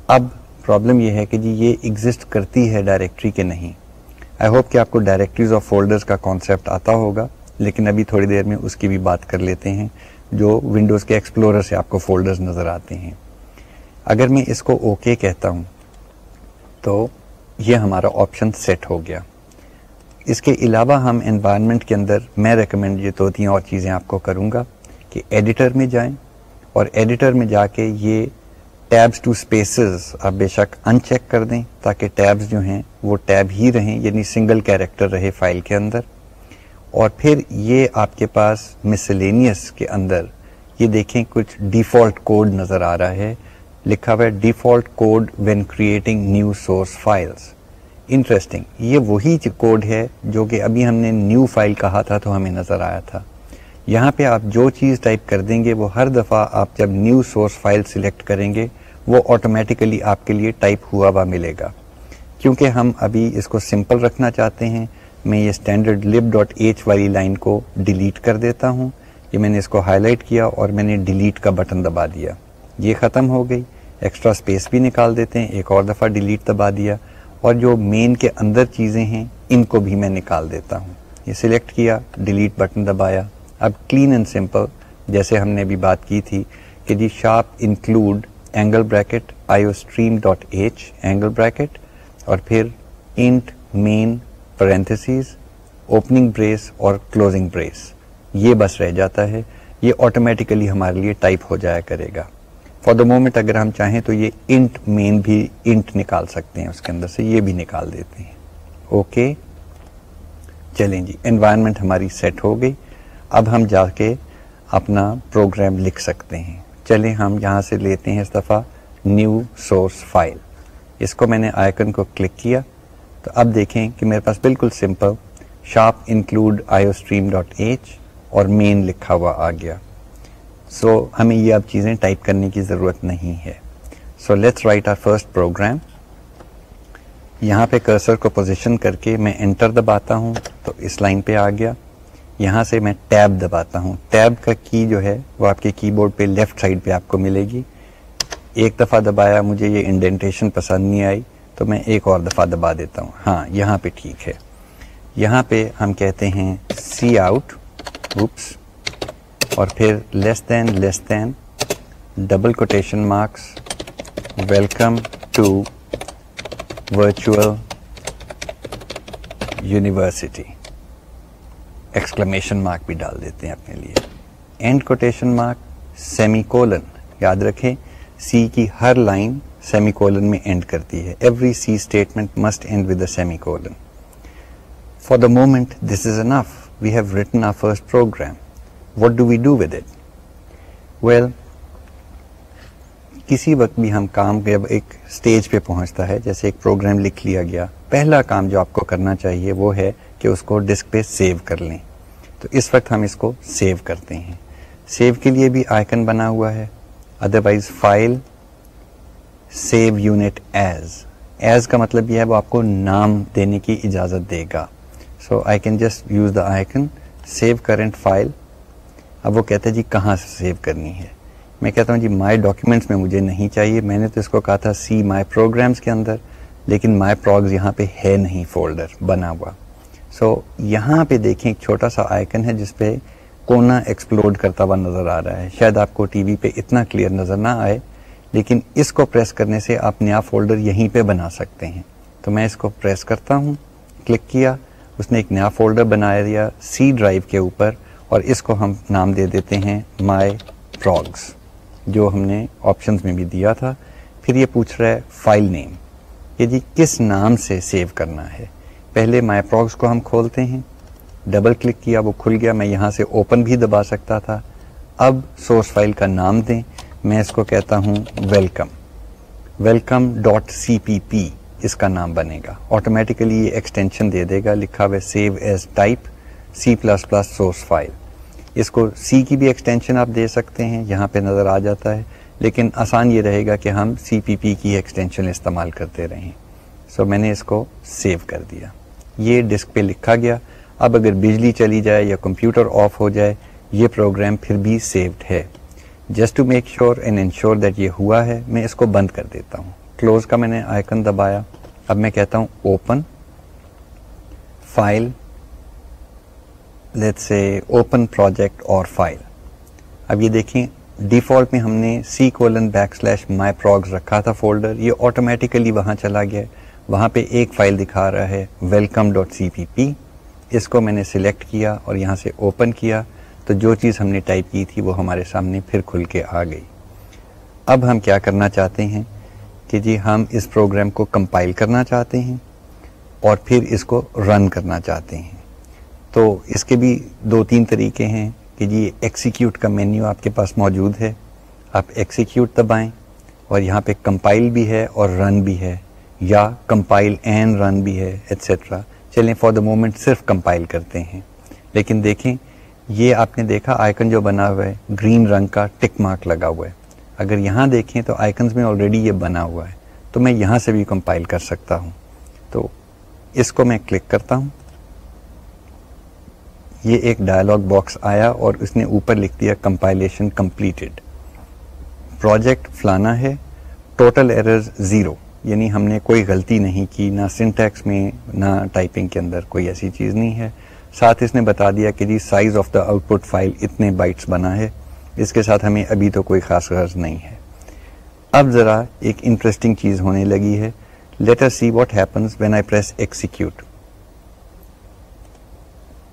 اب پرابلم یہ ہے کہ جی یہ ایگزسٹ کرتی ہے ڈائریکٹری کے نہیں۔ آئی ہوپ کہ آپ کو ڈائریکٹریز آف فولڈرز کا کانسیپٹ آتا ہوگا لیکن ابھی تھوڑی دیر میں اس کی بھی بات کر لیتے ہیں جو ونڈوز کے ایکسپلورر سے آپ کو فولڈرز نظر آتے ہیں۔ اگر میں اس کو اوکے okay کہتا ہوں تو یہ ہمارا آپشن سیٹ ہو گیا۔ اس کے علاوہ ہم انوائرمنٹ کے اندر میں ریکمینڈ یہ دو تین اور چیزیں آپ کو کروں گا کہ ایڈیٹر میں جائیں اور ایڈیٹر میں جا کے یہ ٹیبس ٹو اسپیسز آپ بے شک ان چیک کر دیں تاکہ ٹیبس جو ہیں وہ ٹیب ہی رہیں یعنی سنگل کیریکٹر رہے فائل کے اندر۔ اور پھر یہ آپ کے پاس مسلینیس کے اندر یہ دیکھیں کچھ ڈیفالٹ کوڈ نظر آ رہا ہے۔ لکھا ہوا ہے default code when creating new source files interesting یہ وہی کوڈ ہے جو کہ ابھی ہم نے نیو فائل کہا تھا تو ہمیں نظر آیا تھا. یہاں پہ آپ جو چیز ٹائپ کر دیں گے وہ ہر دفعہ آپ جب نیو سورس فائل سلیکٹ کریں گے وہ آٹومیٹیکلی آپ کے لیے ٹائپ ہوا ہوا ملے گا. کیونکہ ہم ابھی اس کو سمپل رکھنا چاہتے ہیں، میں یہ اسٹینڈرڈ لب ڈاٹ ایچ والی لائن کو ڈیلیٹ کر دیتا ہوں. یہ میں نے اس کو ہائی لائٹ کیا اور میں نے ڈیلیٹ کا بٹن دبا دیا. یہ ختم ہو گئی. ایکسٹرا اسپیس بھی نکال دیتے ہیں، ایک اور دفعہ ڈیلیٹ دبا دیا۔ اور جو مین کے اندر چیزیں ہیں، ان کو بھی میں نکال دیتا ہوں۔ یہ سلیکٹ کیا ڈیلیٹ بٹن دبایا۔ اب کلین اینڈ سمپل جیسے ہم نے ابھی بات کی تھی کہ جی sharp include angle bracket I O stream dot H angle bracket اور پھر int main parentheses opening brace اور کلوزنگ بریس یہ بس رہ جاتا ہے۔ یہ آٹومیٹیکلی ہمارے لیے ٹائپ ہو جایا کرے گا۔ فار دا مومنٹ اگر ہم چاہیں تو یہ انٹ مین بھی انٹ نکال سکتے ہیں، اس کے اندر سے یہ بھی نکال دیتے ہیں۔ اوکے چلیں جی انوائرمنٹ ہماری سیٹ ہو گئی۔ اب ہم جا کے اپنا پروگرام لکھ سکتے ہیں۔ چلیں ہم یہاں سے لیتے ہیں اس دفعہ نیو سورس فائل اس کو میں نے آئکن کو کلک کیا۔ تو اب دیکھیں کہ میرے پاس بالکل simple sharp include I O stream dot H اور مین لکھا ہوا آ گیا۔ سو so, ہمیں یہ اب چیزیں ٹائپ کرنے کی ضرورت نہیں ہے. So let's write our first program یہاں پہ کرسر کو پوزیشن کر کے میں انٹر دباتا ہوں تو اس لائن پہ آ گیا. یہاں سے میں ٹیب دباتا ہوں. ٹیب کا کی جو ہے وہ آپ کے کی بورڈ پہ لیفٹ سائڈ پہ آپ کو ملے گی. ایک دفعہ دبایا مجھے یہ انڈینٹیشن پسند نہیں آئی تو میں ایک اور دفعہ دبا دیتا ہوں. ہاں یہاں پہ ٹھیک ہے. یہاں پہ ہم کہتے ہیں سی آؤٹ اوپس اور پھر less than less than double quotation marks welcome to virtual university exclamation mark بھی ڈال دیتے ہیں اپنے لیے. End quotation mark semicolon یاد رکھیں سی کی ہر لائن سیمی کولن میں اینڈ کرتی ہے. Every C statement must end with semicolon for the moment this is enough we have written our first program what do we do with it well کسی وقت بھی ہم کام جب ایک اسٹیج پہ پہنچتا ہے، جیسے ایک پروگرام لکھ لیا گیا۔ پہلا کام جو آپ کو کرنا چاہیے وہ ہے کہ اس کو ڈسک پہ سیو کر لیں۔ تو اس وقت ہم اس کو سیو کرتے ہیں۔ سیو کے لیے بھی آئکن بنا ہوا ہے۔ Otherwise file save unit as as کا مطلب یہ ہے وہ آپ کو نام دینے کی اجازت دے گا۔ So I can just use the icon save current file اب وہ کہتے ہیں جی کہاں سے سیو کرنی ہے؟ میں کہتا ہوں جی مائی ڈاکیومنٹس میں مجھے نہیں چاہیے۔ میں نے تو اس کو کہا تھا سی مائی پروگرامس کے اندر لیکن مائی پروگز یہاں پہ ہے نہیں فولڈر بنا ہوا۔ سو so, یہاں پہ دیکھیں ایک چھوٹا سا آئکن ہے جس پہ کونا ایکسپلوڈ کرتا ہوا نظر آ رہا ہے۔ شاید آپ کو ٹی وی پہ اتنا کلیئر نظر نہ آئے لیکن اس کو پریس کرنے سے آپ نیا فولڈر یہیں پہ بنا سکتے ہیں۔ تو میں اس کو پریس کرتا ہوں کلک کیا اس نے ایک نیا فولڈر بنا دیا سی ڈرائیو کے اوپر۔ اور اس کو ہم نام دے دیتے ہیں مائی پروگس جو ہم نے آپشنز میں بھی دیا تھا۔ پھر یہ پوچھ رہا ہے فائل نیم یہ جی کس نام سے سیو کرنا ہے؟ پہلے مائی پروگس کو ہم کھولتے ہیں ڈبل کلک کیا، وہ کھل گیا، میں یہاں سے اوپن بھی دبا سکتا تھا۔ اب سورس فائل کا نام دیں، میں اس کو کہتا ہوں welcome welcome dot C P P اس کا نام بنے گا۔ آٹومیٹیکلی یہ ایکسٹینشن دے دے گا، لکھا ہوا save as type C plus plus source file اس کو سی کی بھی ایکسٹینشن آپ دے سکتے ہیں یہاں پہ نظر آ جاتا ہے لیکن آسان یہ رہے گا کہ ہم سی پی پی کی ایکسٹینشن استعمال کرتے رہیں سو میں نے اس کو سیو کر دیا یہ ڈسک پہ لکھا گیا اب اگر بجلی چلی جائے یا کمپیوٹر آف ہو جائے یہ پروگرام پھر بھی سیوڈ ہے just to make sure and ensure that یہ ہوا ہے میں اس کو بند کر دیتا ہوں کلوز کا میں نے آئکن دبایا اب میں کہتا ہوں open file let's say open project اور فائل اب یہ دیکھیں ڈیفالٹ میں ہم نے C colon backslash my progs رکھا تھا فولڈر یہ آٹومیٹیکلی وہاں چلا گیا. وہاں پہ ایک فائل دکھا رہا ہے welcome dot C P P اس کو میں نے سلیکٹ کیا اور یہاں سے اوپن کیا. تو جو چیز ہم نے ٹائپ کی تھی وہ ہمارے سامنے پھر کھل کے آ گئی. اب ہم کیا کرنا چاہتے ہیں کہ جی ہم اس پروگرام کو کمپائل کرنا چاہتے ہیں اور پھر اس کو رن کرنا چاہتے ہیں. تو اس کے بھی دو تین طریقے ہیں کہ جی ایکسیکیوٹ کا مینیو آپ کے پاس موجود ہے۔ آپ ایکسیکیوٹ دبائیں اور یہاں پہ کمپائل بھی ہے اور رن بھی ہے یا کمپائل اینڈ رن بھی ہے ایٹسٹرا چلیں فار دا مومنٹ صرف کمپائل کرتے ہیں۔ لیکن دیکھیں، یہ آپ نے دیکھا آئکن جو بنا ہوا ہے، گرین رنگ کا ٹک مارک لگا ہوا ہے۔ اگر یہاں دیکھیں تو آئکنز میں آلریڈی یہ بنا ہوا ہے۔ تو میں یہاں سے بھی کمپائل کر سکتا ہوں۔ تو اس کو میں کلک کرتا ہوں۔ یہ ایک ڈائلاگ باکس آیا اور اس نے اوپر لکھ دیا کمپائلیشن کمپلیٹڈ پروجیکٹ فلانا ہے ٹوٹل ایررز زیرو یعنی ہم نے کوئی غلطی نہیں کی، نہ سنٹیکس میں، نہ ٹائپنگ کے اندر کوئی ایسی چیز نہیں ہے. ساتھ اس نے بتا دیا کہ جی size of the output file اتنے بائٹس بنا ہے. اس کے ساتھ ہمیں ابھی تو کوئی خاص غرض نہیں ہے. اب ذرا ایک انٹرسٹنگ چیز ہونے لگی ہے. Let's see what happens when I press execute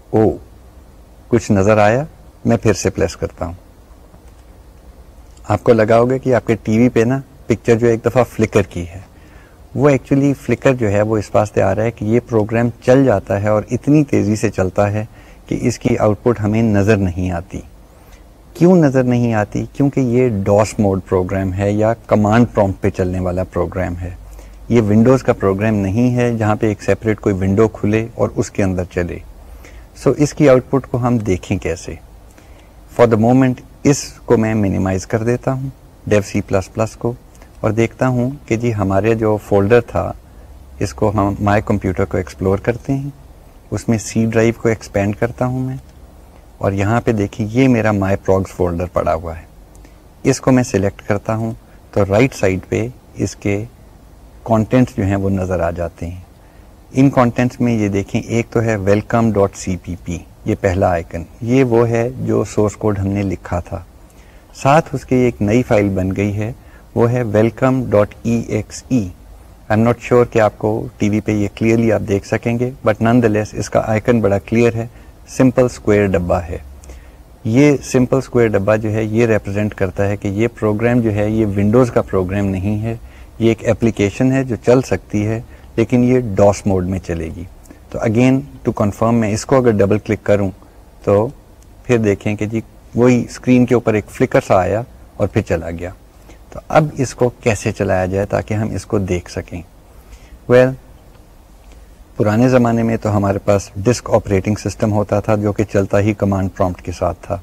oh کچھ نظر آیا، میں پھر سے پلیس کرتا ہوں۔ آپ کو لگا ہوگا کہ آپ کے ٹی وی پہ نا پکچر جو ایک دفعہ فلکر کی ہے۔ وہ ایکچولی فلکر جو ہے، وہ اس واسطے آ رہا ہے کہ یہ پروگرام چل جاتا ہے اور اتنی تیزی سے چلتا ہے کہ اس کی آؤٹ پٹ ہمیں نظر نہیں آتی۔ کیوں نظر نہیں آتی؟ کیونکہ یہ ڈاس موڈ پروگرام ہے یا کمانڈ پرومپ پہ چلنے والا پروگرام ہے۔ یہ ونڈوز کا پروگرام نہیں ہے جہاں پہ ایک سیپریٹ کوئی ونڈو کھلے اور اس کے اندر چلے۔ سو so اس کی آؤٹ پٹ کو ہم دیکھیں کیسے؟ فار دا مومنٹ اس کو میں منیمائز کر دیتا ہوں ڈیو سی پلس پلس کو، اور دیکھتا ہوں کہ جی ہمارے جو فولڈر تھا، اس کو ہم مائی کمپیوٹر کو ایکسپلور کرتے ہیں۔ اس میں سی ڈرائیو کو ایکسپینڈ کرتا ہوں میں، اور یہاں پہ دیکھیں یہ میرا مائی پروگس فولڈر پڑا ہوا ہے۔ اس کو میں سلیکٹ کرتا ہوں تو رائٹ right سائڈ پہ اس کے کانٹینٹس جو ہیں وہ نظر آ جاتے ہیں۔ ان کانٹینٹس میں یہ دیکھیں، ایک تو ہے ویلکم ڈاٹ سی پی پی یہ پہلا آئکن یہ وہ ہے جو سورس کوڈ ہم نے لکھا تھا۔ ساتھ اس کی ایک نئی فائل بن گئی ہے، وہ ہے welcome dot E X E I'm not sure کہ آپ کو ٹی وی پہ یہ کلیئرلی آپ دیکھ سکیں گے بٹ نن دا لیس اس کا آئکن بڑا کلیئر ہے۔ سمپل اسکوئر ڈبا ہے۔ یہ سمپل اسکوئر ڈبا جو ہے، یہ ریپرزینٹ کرتا ہے کہ یہ پروگرام جو ہے، یہ ونڈوز کا پروگرام نہیں ہے۔ یہ ایک اپلیکیشن ہے جو چل سکتی ہے۔ لیکن یہ ڈاس موڈ میں چلے گی۔ تو اگین ٹو کنفرم میں اس کو اگر ڈبل کلک کروں تو پھر دیکھیں کہ جی وہی اسکرین کے اوپر ایک فلکر سا آیا اور پھر چلا گیا۔ تو اب اس کو کیسے چلایا جائے تاکہ ہم اس کو دیکھ سکیں۔ ویل well, پرانے زمانے میں تو ہمارے پاس ڈسک آپریٹنگ سسٹم ہوتا تھا جو کہ چلتا ہی کمانڈ پرومپٹ کے ساتھ تھا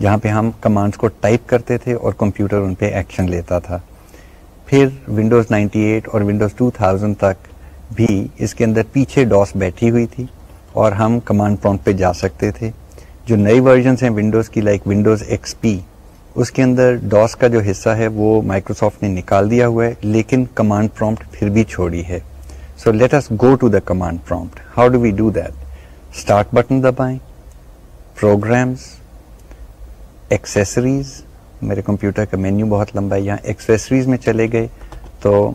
جہاں پہ ہم کمانڈس کو ٹائپ کرتے تھے اور کمپیوٹر ان پہ ایکشن لیتا تھا۔ پھر ونڈوز 98 اور ونڈوز 2000 تک بھی اس کے اندر پیچھے ڈاس بیٹھی ہوئی تھی اور ہم کمانڈ پرومپٹ پہ جا سکتے تھے۔ جو نئی ورژنس ہیں ونڈوز کی، لائک ونڈوز ایکس پی، اس کے اندر ڈاس کا جو حصہ ہے وہ مائکروسافٹ نے نکال دیا ہوا ہے، لیکن کمانڈ پرومپٹ پھر بھی چھوڑی ہے۔ So let's go to the command prompt how do we do that start button دبائیں programs accessories میرے کمپیوٹر کا مینیو بہت لمبا ہے، یہاں ایکسیسریز میں چلے گئے۔ تو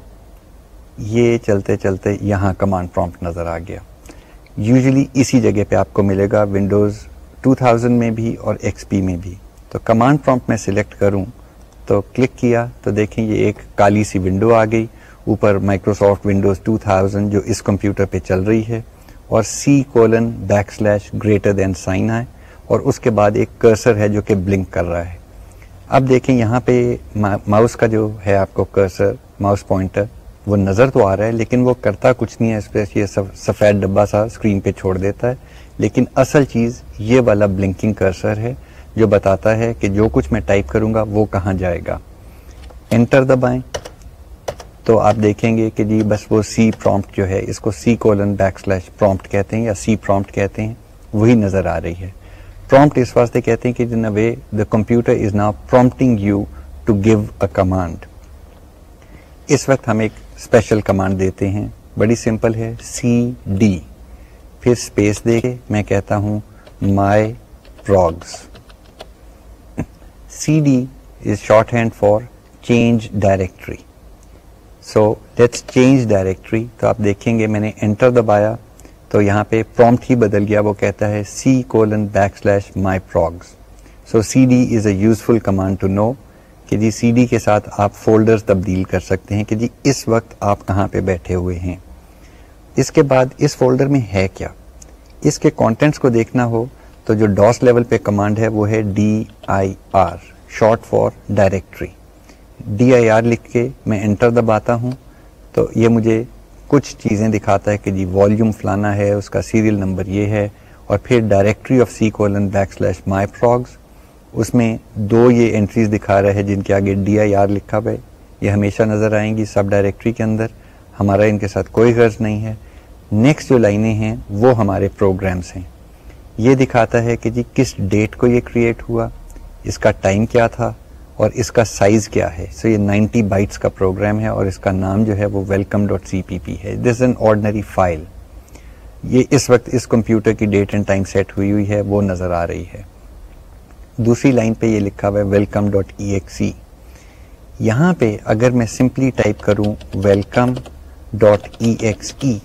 یہ چلتے چلتے یہاں کمانڈ پرومپٹ نظر آ گیا۔ یوزلی اسی جگہ پہ آپ کو ملے گا ونڈوز 2000 میں بھی اور ایکس پی میں بھی۔ تو کمانڈ پرومپٹ میں سلیکٹ کروں تو کلک کیا تو دیکھیں یہ ایک کالی سی ونڈو آ گئی۔ اوپر مائکروسافٹ ونڈوز 2000 جو اس کمپیوٹر پہ چل رہی ہے اور C colon backslash greater than sign ہے اور اس کے بعد ایک کرسر ہے جو کہ بلنک کر رہا ہے۔ اب دیکھیں یہاں پہ ماؤس کا جو ہے آپ کو کرسر ماؤس پوائنٹر وہ نظر تو آ رہا ہے، لیکن وہ کرتا کچھ نہیں ہے۔ اس پہ یہ سفید ڈبا سا اسکرین پہ چھوڑ دیتا ہے۔ لیکن اصل چیز یہ والا بلنکنگ کرسر ہے، جو بتاتا ہے کہ جو کچھ میں ٹائپ کروں گا، وہ کہاں جائے گا۔ انٹر دبائیں۔ تو آپ دیکھیں گے کہ جی بس وہ سی پرومپٹ جو ہے، اس کو C colon backslash prompt کہتے ہیں یا سی پرومپٹ کہتے ہیں، وہی نظر آ رہی ہے۔ پرومپٹ اس واسطے کہتے ہیں کہ جن وے دا کمپیوٹر از نا prompting you to give a command اس وقت ہم ایک اسپیشل کمانڈ دیتے ہیں۔ بڑی سمپل ہے۔ سی ڈی پھر اسپیس دے کے میں کہتا ہوں my progs C D is shorthand for change directory so let's change directory تو آپ دیکھیں گے میں نے انٹر دبایا۔ تو یہاں پہ پرومپٹ ہی بدل گیا۔ وہ کہتا ہے C colon backslash my progs so C D is a useful command to know کہ جی سی ڈی کے ساتھ آپ فولڈر تبدیل کر سکتے ہیں کہ جی اس وقت آپ کہاں پہ بیٹھے ہوئے ہیں۔ اس کے بعد اس فولڈر میں ہے کیا؟ اس کے کانٹینٹس کو دیکھنا ہو تو جو ڈاس لیول پہ کمانڈ ہے وہ ہے D I R, short for directory. D I R لکھ کے میں انٹر دباتا ہوں تو یہ مجھے کچھ چیزیں دکھاتا ہے کہ جی والیوم فلانا ہے، اس کا سیریل نمبر یہ ہے اور پھر directory of C colon backslash my progs اس میں دو یہ انٹریز دکھا رہے ہیں جن کے آگے ڈی آئی آر لکھا ہوا ہے۔ یہ ہمیشہ نظر آئیں گی سب ڈائریکٹری کے اندر۔ ہمارا ان کے ساتھ کوئی غرض نہیں ہے۔ نیکسٹ جو لائنیں ہیں وہ ہمارے پروگرامس ہیں۔ یہ دکھاتا ہے کہ جی کس ڈیٹ کو یہ کریٹ ہوا، اس کا ٹائم کیا تھا اور اس کا سائز کیا ہے۔ سو so یہ نائنٹی بائٹس کا پروگرام ہے اور اس کا نام جو ہے وہ ویلکم ڈاٹ سی پی پی ہے دس این آرڈنری فائل یہ اس وقت اس کمپیوٹر کی ڈیٹ اینڈ ٹائم سیٹ ہوئی ہوئی ہے، وہ نظر آ رہی ہے۔ دوسری لائن پہ یہ لکھا ہوا ہے welcome dot E X E یہاں پہ اگر میں سمپلی ٹائپ کروں welcome dot E X E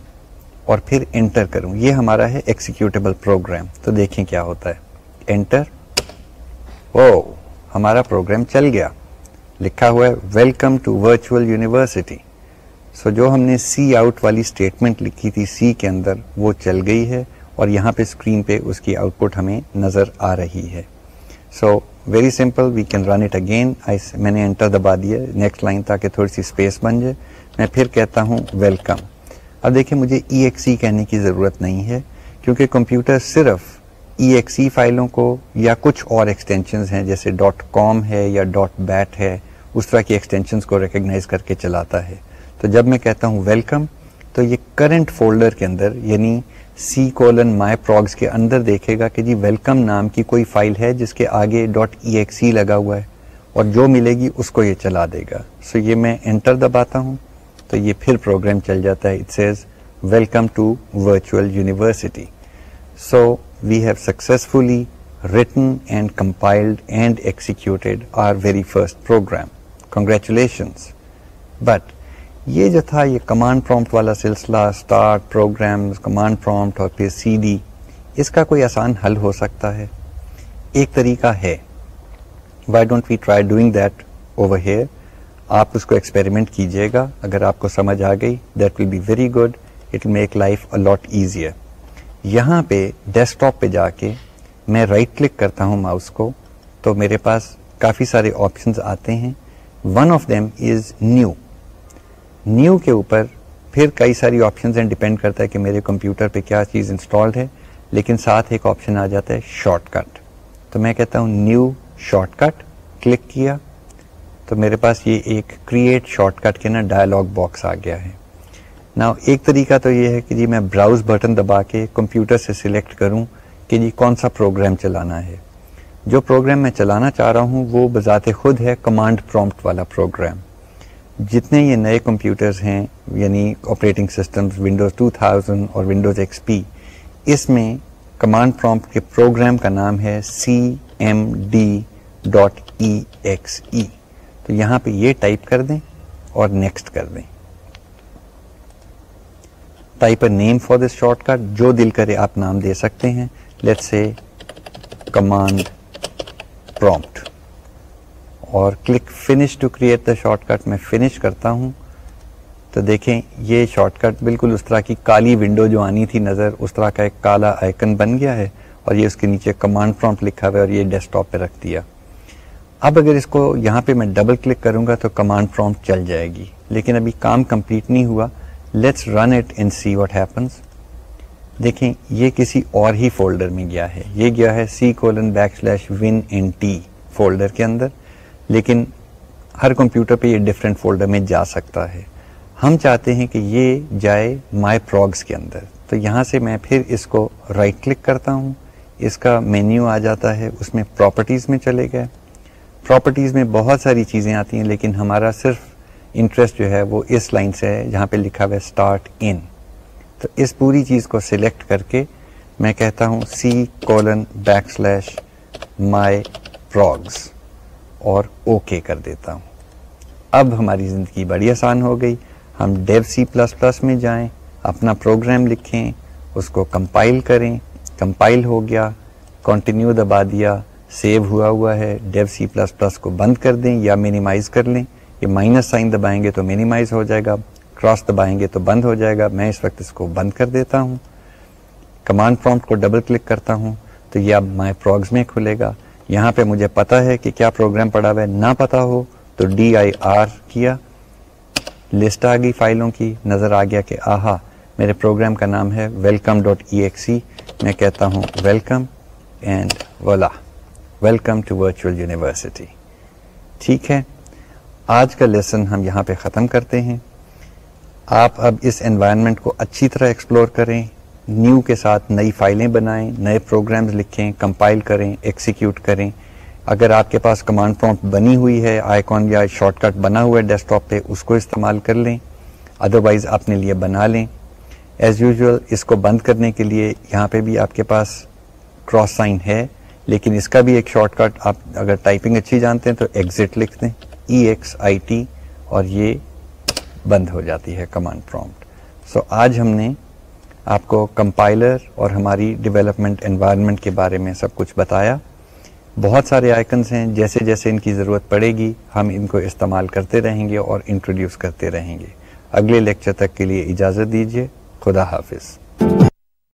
اور پھر انٹر کروں، یہ ہمارا ہے ایکسیکیوٹیبل پروگرام تو دیکھیں کیا ہوتا ہے۔ انٹر او ہمارا پروگرام چل گیا۔ لکھا ہوا ہے welcome to virtual university so جو ہم نے سی آؤٹ والی اسٹیٹمنٹ لکھی تھی سی کے اندر وہ چل گئی ہے اور یہاں پہ اسکرین پہ اس کی آؤٹ پٹ ہمیں نظر آ رہی ہے۔ So very simple we can run it again میں نے انٹر دبا دیا نیکسٹ لائن تاکہ تھوڑی سی اسپیس بن جائے میں پھر کہتا ہوں ویلکم اب دیکھیں مجھے ای ایکس ای کہنے کی ضرورت نہیں ہے کیونکہ کمپیوٹر صرف ای ایکس ای فائلوں کو یا کچھ اور ایکسٹینشنز ہیں جیسے ڈاٹ کام ہے یا ڈاٹ بیٹ ہے اس طرح کی ایکسٹینشنز کو ریکگنائز کر کے چلاتا ہے تو جب میں کہتا ہوں ویلکم تو یہ کرنٹ فولڈر کے اندر یعنی سی کولن مائی پروگز کے اندر دیکھے گا کہ جی ویلکم نام کی کوئی فائل ہے جس کے آگے ڈاٹ ای ایکس ای لگا ہوا ہے اور جو ملے گی اس کو یہ چلا دے گا۔ سو so یہ میں انٹر دباتا ہوں تو یہ پھر پروگرام چل جاتا ہے۔ It says welcome to virtual university so we have successfully written and compiled and executed our very first program congratulations but یہ جو تھا، یہ کمانڈ پرومپٹ والا سلسلہ اسٹارٹ پروگرام کمانڈ پرومپٹ اور پھر سی ڈی اس کا کوئی آسان حل ہو سکتا ہے؟ ایک طریقہ ہے۔ Why don't we try doing that over here آپ اس کو ایکسپیریمنٹ کیجیے گا۔ اگر آپ کو سمجھ آ گئی that will be very good it will make life a lot easier یہاں پہ ڈیسک ٹاپ پہ جا کے میں رائٹ کلک کرتا ہوں ماؤس کو، تو میرے پاس کافی سارے آپشنز آتے ہیں۔ One of them is new new کے اوپر پھر کئی ساری آپشنز ہیں ڈپینڈ کرتا ہے کہ میرے کمپیوٹر پہ کیا چیز انسٹالڈ ہے، لیکن ساتھ ایک آپشن آ جاتا ہے شارٹ کٹ تو میں کہتا ہوں نیو شارٹ کٹ کلک کیا، تو میرے پاس یہ ایک کریٹ شارٹ کٹ کے نا ڈائلاگ باکس آ گیا ہے۔ نا ایک طریقہ تو یہ ہے کہ جی میں براؤز بٹن دبا کے کمپیوٹر سے سلیکٹ کروں کہ جی کون سا پروگرام چلانا ہے۔ جو پروگرام میں چلانا چاہ رہا ہوں، وہ بذات خود ہے کمانڈ پرومپٹ والا پروگرام جتنے یہ نئے کمپیوٹرز ہیں یعنی آپریٹنگ سسٹمز ونڈوز 2000 اور ونڈوز ایکس پی اس میں کمانڈ پرومپٹ کے پروگرام کا نام ہے C M D dot E X E تو یہاں پہ یہ ٹائپ کر دیں اور نیکسٹ کر دیں۔ Type a name for this shortcut جو دل کرے آپ نام دے سکتے ہیں۔ لیٹ سے کمانڈ پرومپٹ اور click finish to create the shortcut میں فنش کرتا ہوں تو دیکھیں یہ شارٹ کٹ بالکل اس طرح کی کالی ونڈو جو آنی تھی نظر، اس طرح کا ایک کالا آئکن بن گیا ہے اور یہ اس کے نیچے کمانڈ پرومپٹ لکھا ہوا ہے اور یہ ڈیسک ٹاپ پہ رکھ دیا۔ اب اگر اس کو یہاں پہ میں ڈبل کلک کروں گا تو کمانڈ پرومپٹ چل جائے گی۔ لیکن ابھی کام کمپلیٹ نہیں ہوا۔ Let's run it and see what happens دیکھیں یہ کسی اور ہی فولڈر میں گیا ہے۔ یہ گیا ہے C colon backslash win N T folder کے اندر۔ لیکن ہر کمپیوٹر پہ یہ ڈفرینٹ فولڈر میں جا سکتا ہے۔ ہم چاہتے ہیں کہ یہ جائے مائی پروگس کے اندر۔ تو یہاں سے میں پھر اس کو رائٹ right کلک کرتا ہوں۔ اس کا مینیو آ جاتا ہے۔ اس میں پراپرٹیز میں چلے گئے۔ پراپرٹیز میں بہت ساری چیزیں آتی ہیں، لیکن ہمارا صرف انٹرسٹ جو ہے وہ اس لائن سے ہے جہاں پہ لکھا ہوا ہے اسٹارٹ ان تو اس پوری چیز کو سلیکٹ کر کے میں کہتا ہوں C colon backslash my progs اور اوکے کر دیتا ہوں۔ اب ہماری زندگی بڑی آسان ہو گئی۔ ہم ڈیو سی پلس پلس میں جائیں، اپنا پروگرام لکھیں، اس کو کمپائل کریں۔ کمپائل ہو گیا کنٹینیو دبا دیا سیو ہوا ہوا ہے۔ ڈیو سی پلس پلس کو بند کر دیں یا مینیمائز کر لیں۔ یہ مائنس سائن دبائیں گے تو مینیمائز ہو جائے گا کراس دبائیں گے تو بند ہو جائے گا۔ میں اس وقت اس کو بند کر دیتا ہوں۔ کمانڈ پرومپٹ کو ڈبل کلک کرتا ہوں تو یہ اب مائی پروگز میں کھلے گا۔ یہاں پہ مجھے پتا ہے کہ کیا پروگرام پڑا ہوا ہے، نہ پتا ہو تو ڈی آئی آر کیا۔ لسٹ آ گئی فائلوں کی، نظر آ گیا کہ آہا، میرے پروگرام کا نام ہے welcome dot E X E میں کہتا ہوں ویلکم اینڈ ولا ویلکم ٹو ورچوئل یونیورسٹی ٹھیک ہے، آج کا لیسن ہم یہاں پہ ختم کرتے ہیں۔ آپ اب اس انوائرمنٹ کو اچھی طرح ایکسپلور کریں۔ نیو کے ساتھ نئی فائلیں بنائیں، نئے پروگرامز لکھیں، کمپائل کریں ایکسیکیوٹ کریں۔ اگر آپ کے پاس کمانڈ پرومپٹ بنی ہوئی ہے، آئیکن یا شارٹ کٹ بنا ہوا ہے ڈیسک ٹاپ پہ، اس کو استعمال کر لیں۔ ادروائز اپنے لیے بنا لیں۔ ایز یوزول اس کو بند کرنے کے لیے یہاں پہ بھی آپ کے پاس کراس سائن ہے، لیکن اس کا بھی ایک شارٹ کٹ آپ اگر ٹائپنگ اچھی جانتے ہیں تو ایگزٹ لکھ دیں۔ ای ایکس آئی ٹی اور یہ بند ہو جاتی ہے کمانڈ پرومپٹ سو آج ہم نے آپ کو کمپائلر اور ہماری ڈیولپمنٹ انوائرمنٹ کے بارے میں سب کچھ بتایا۔ بہت سارے آئکنس ہیں، جیسے جیسے ان کی ضرورت پڑے گی، ہم ان کو استعمال کرتے رہیں گے اور انٹروڈیوس کرتے رہیں گے۔ اگلے لیکچر تک کے لیے اجازت دیجیے خدا حافظ۔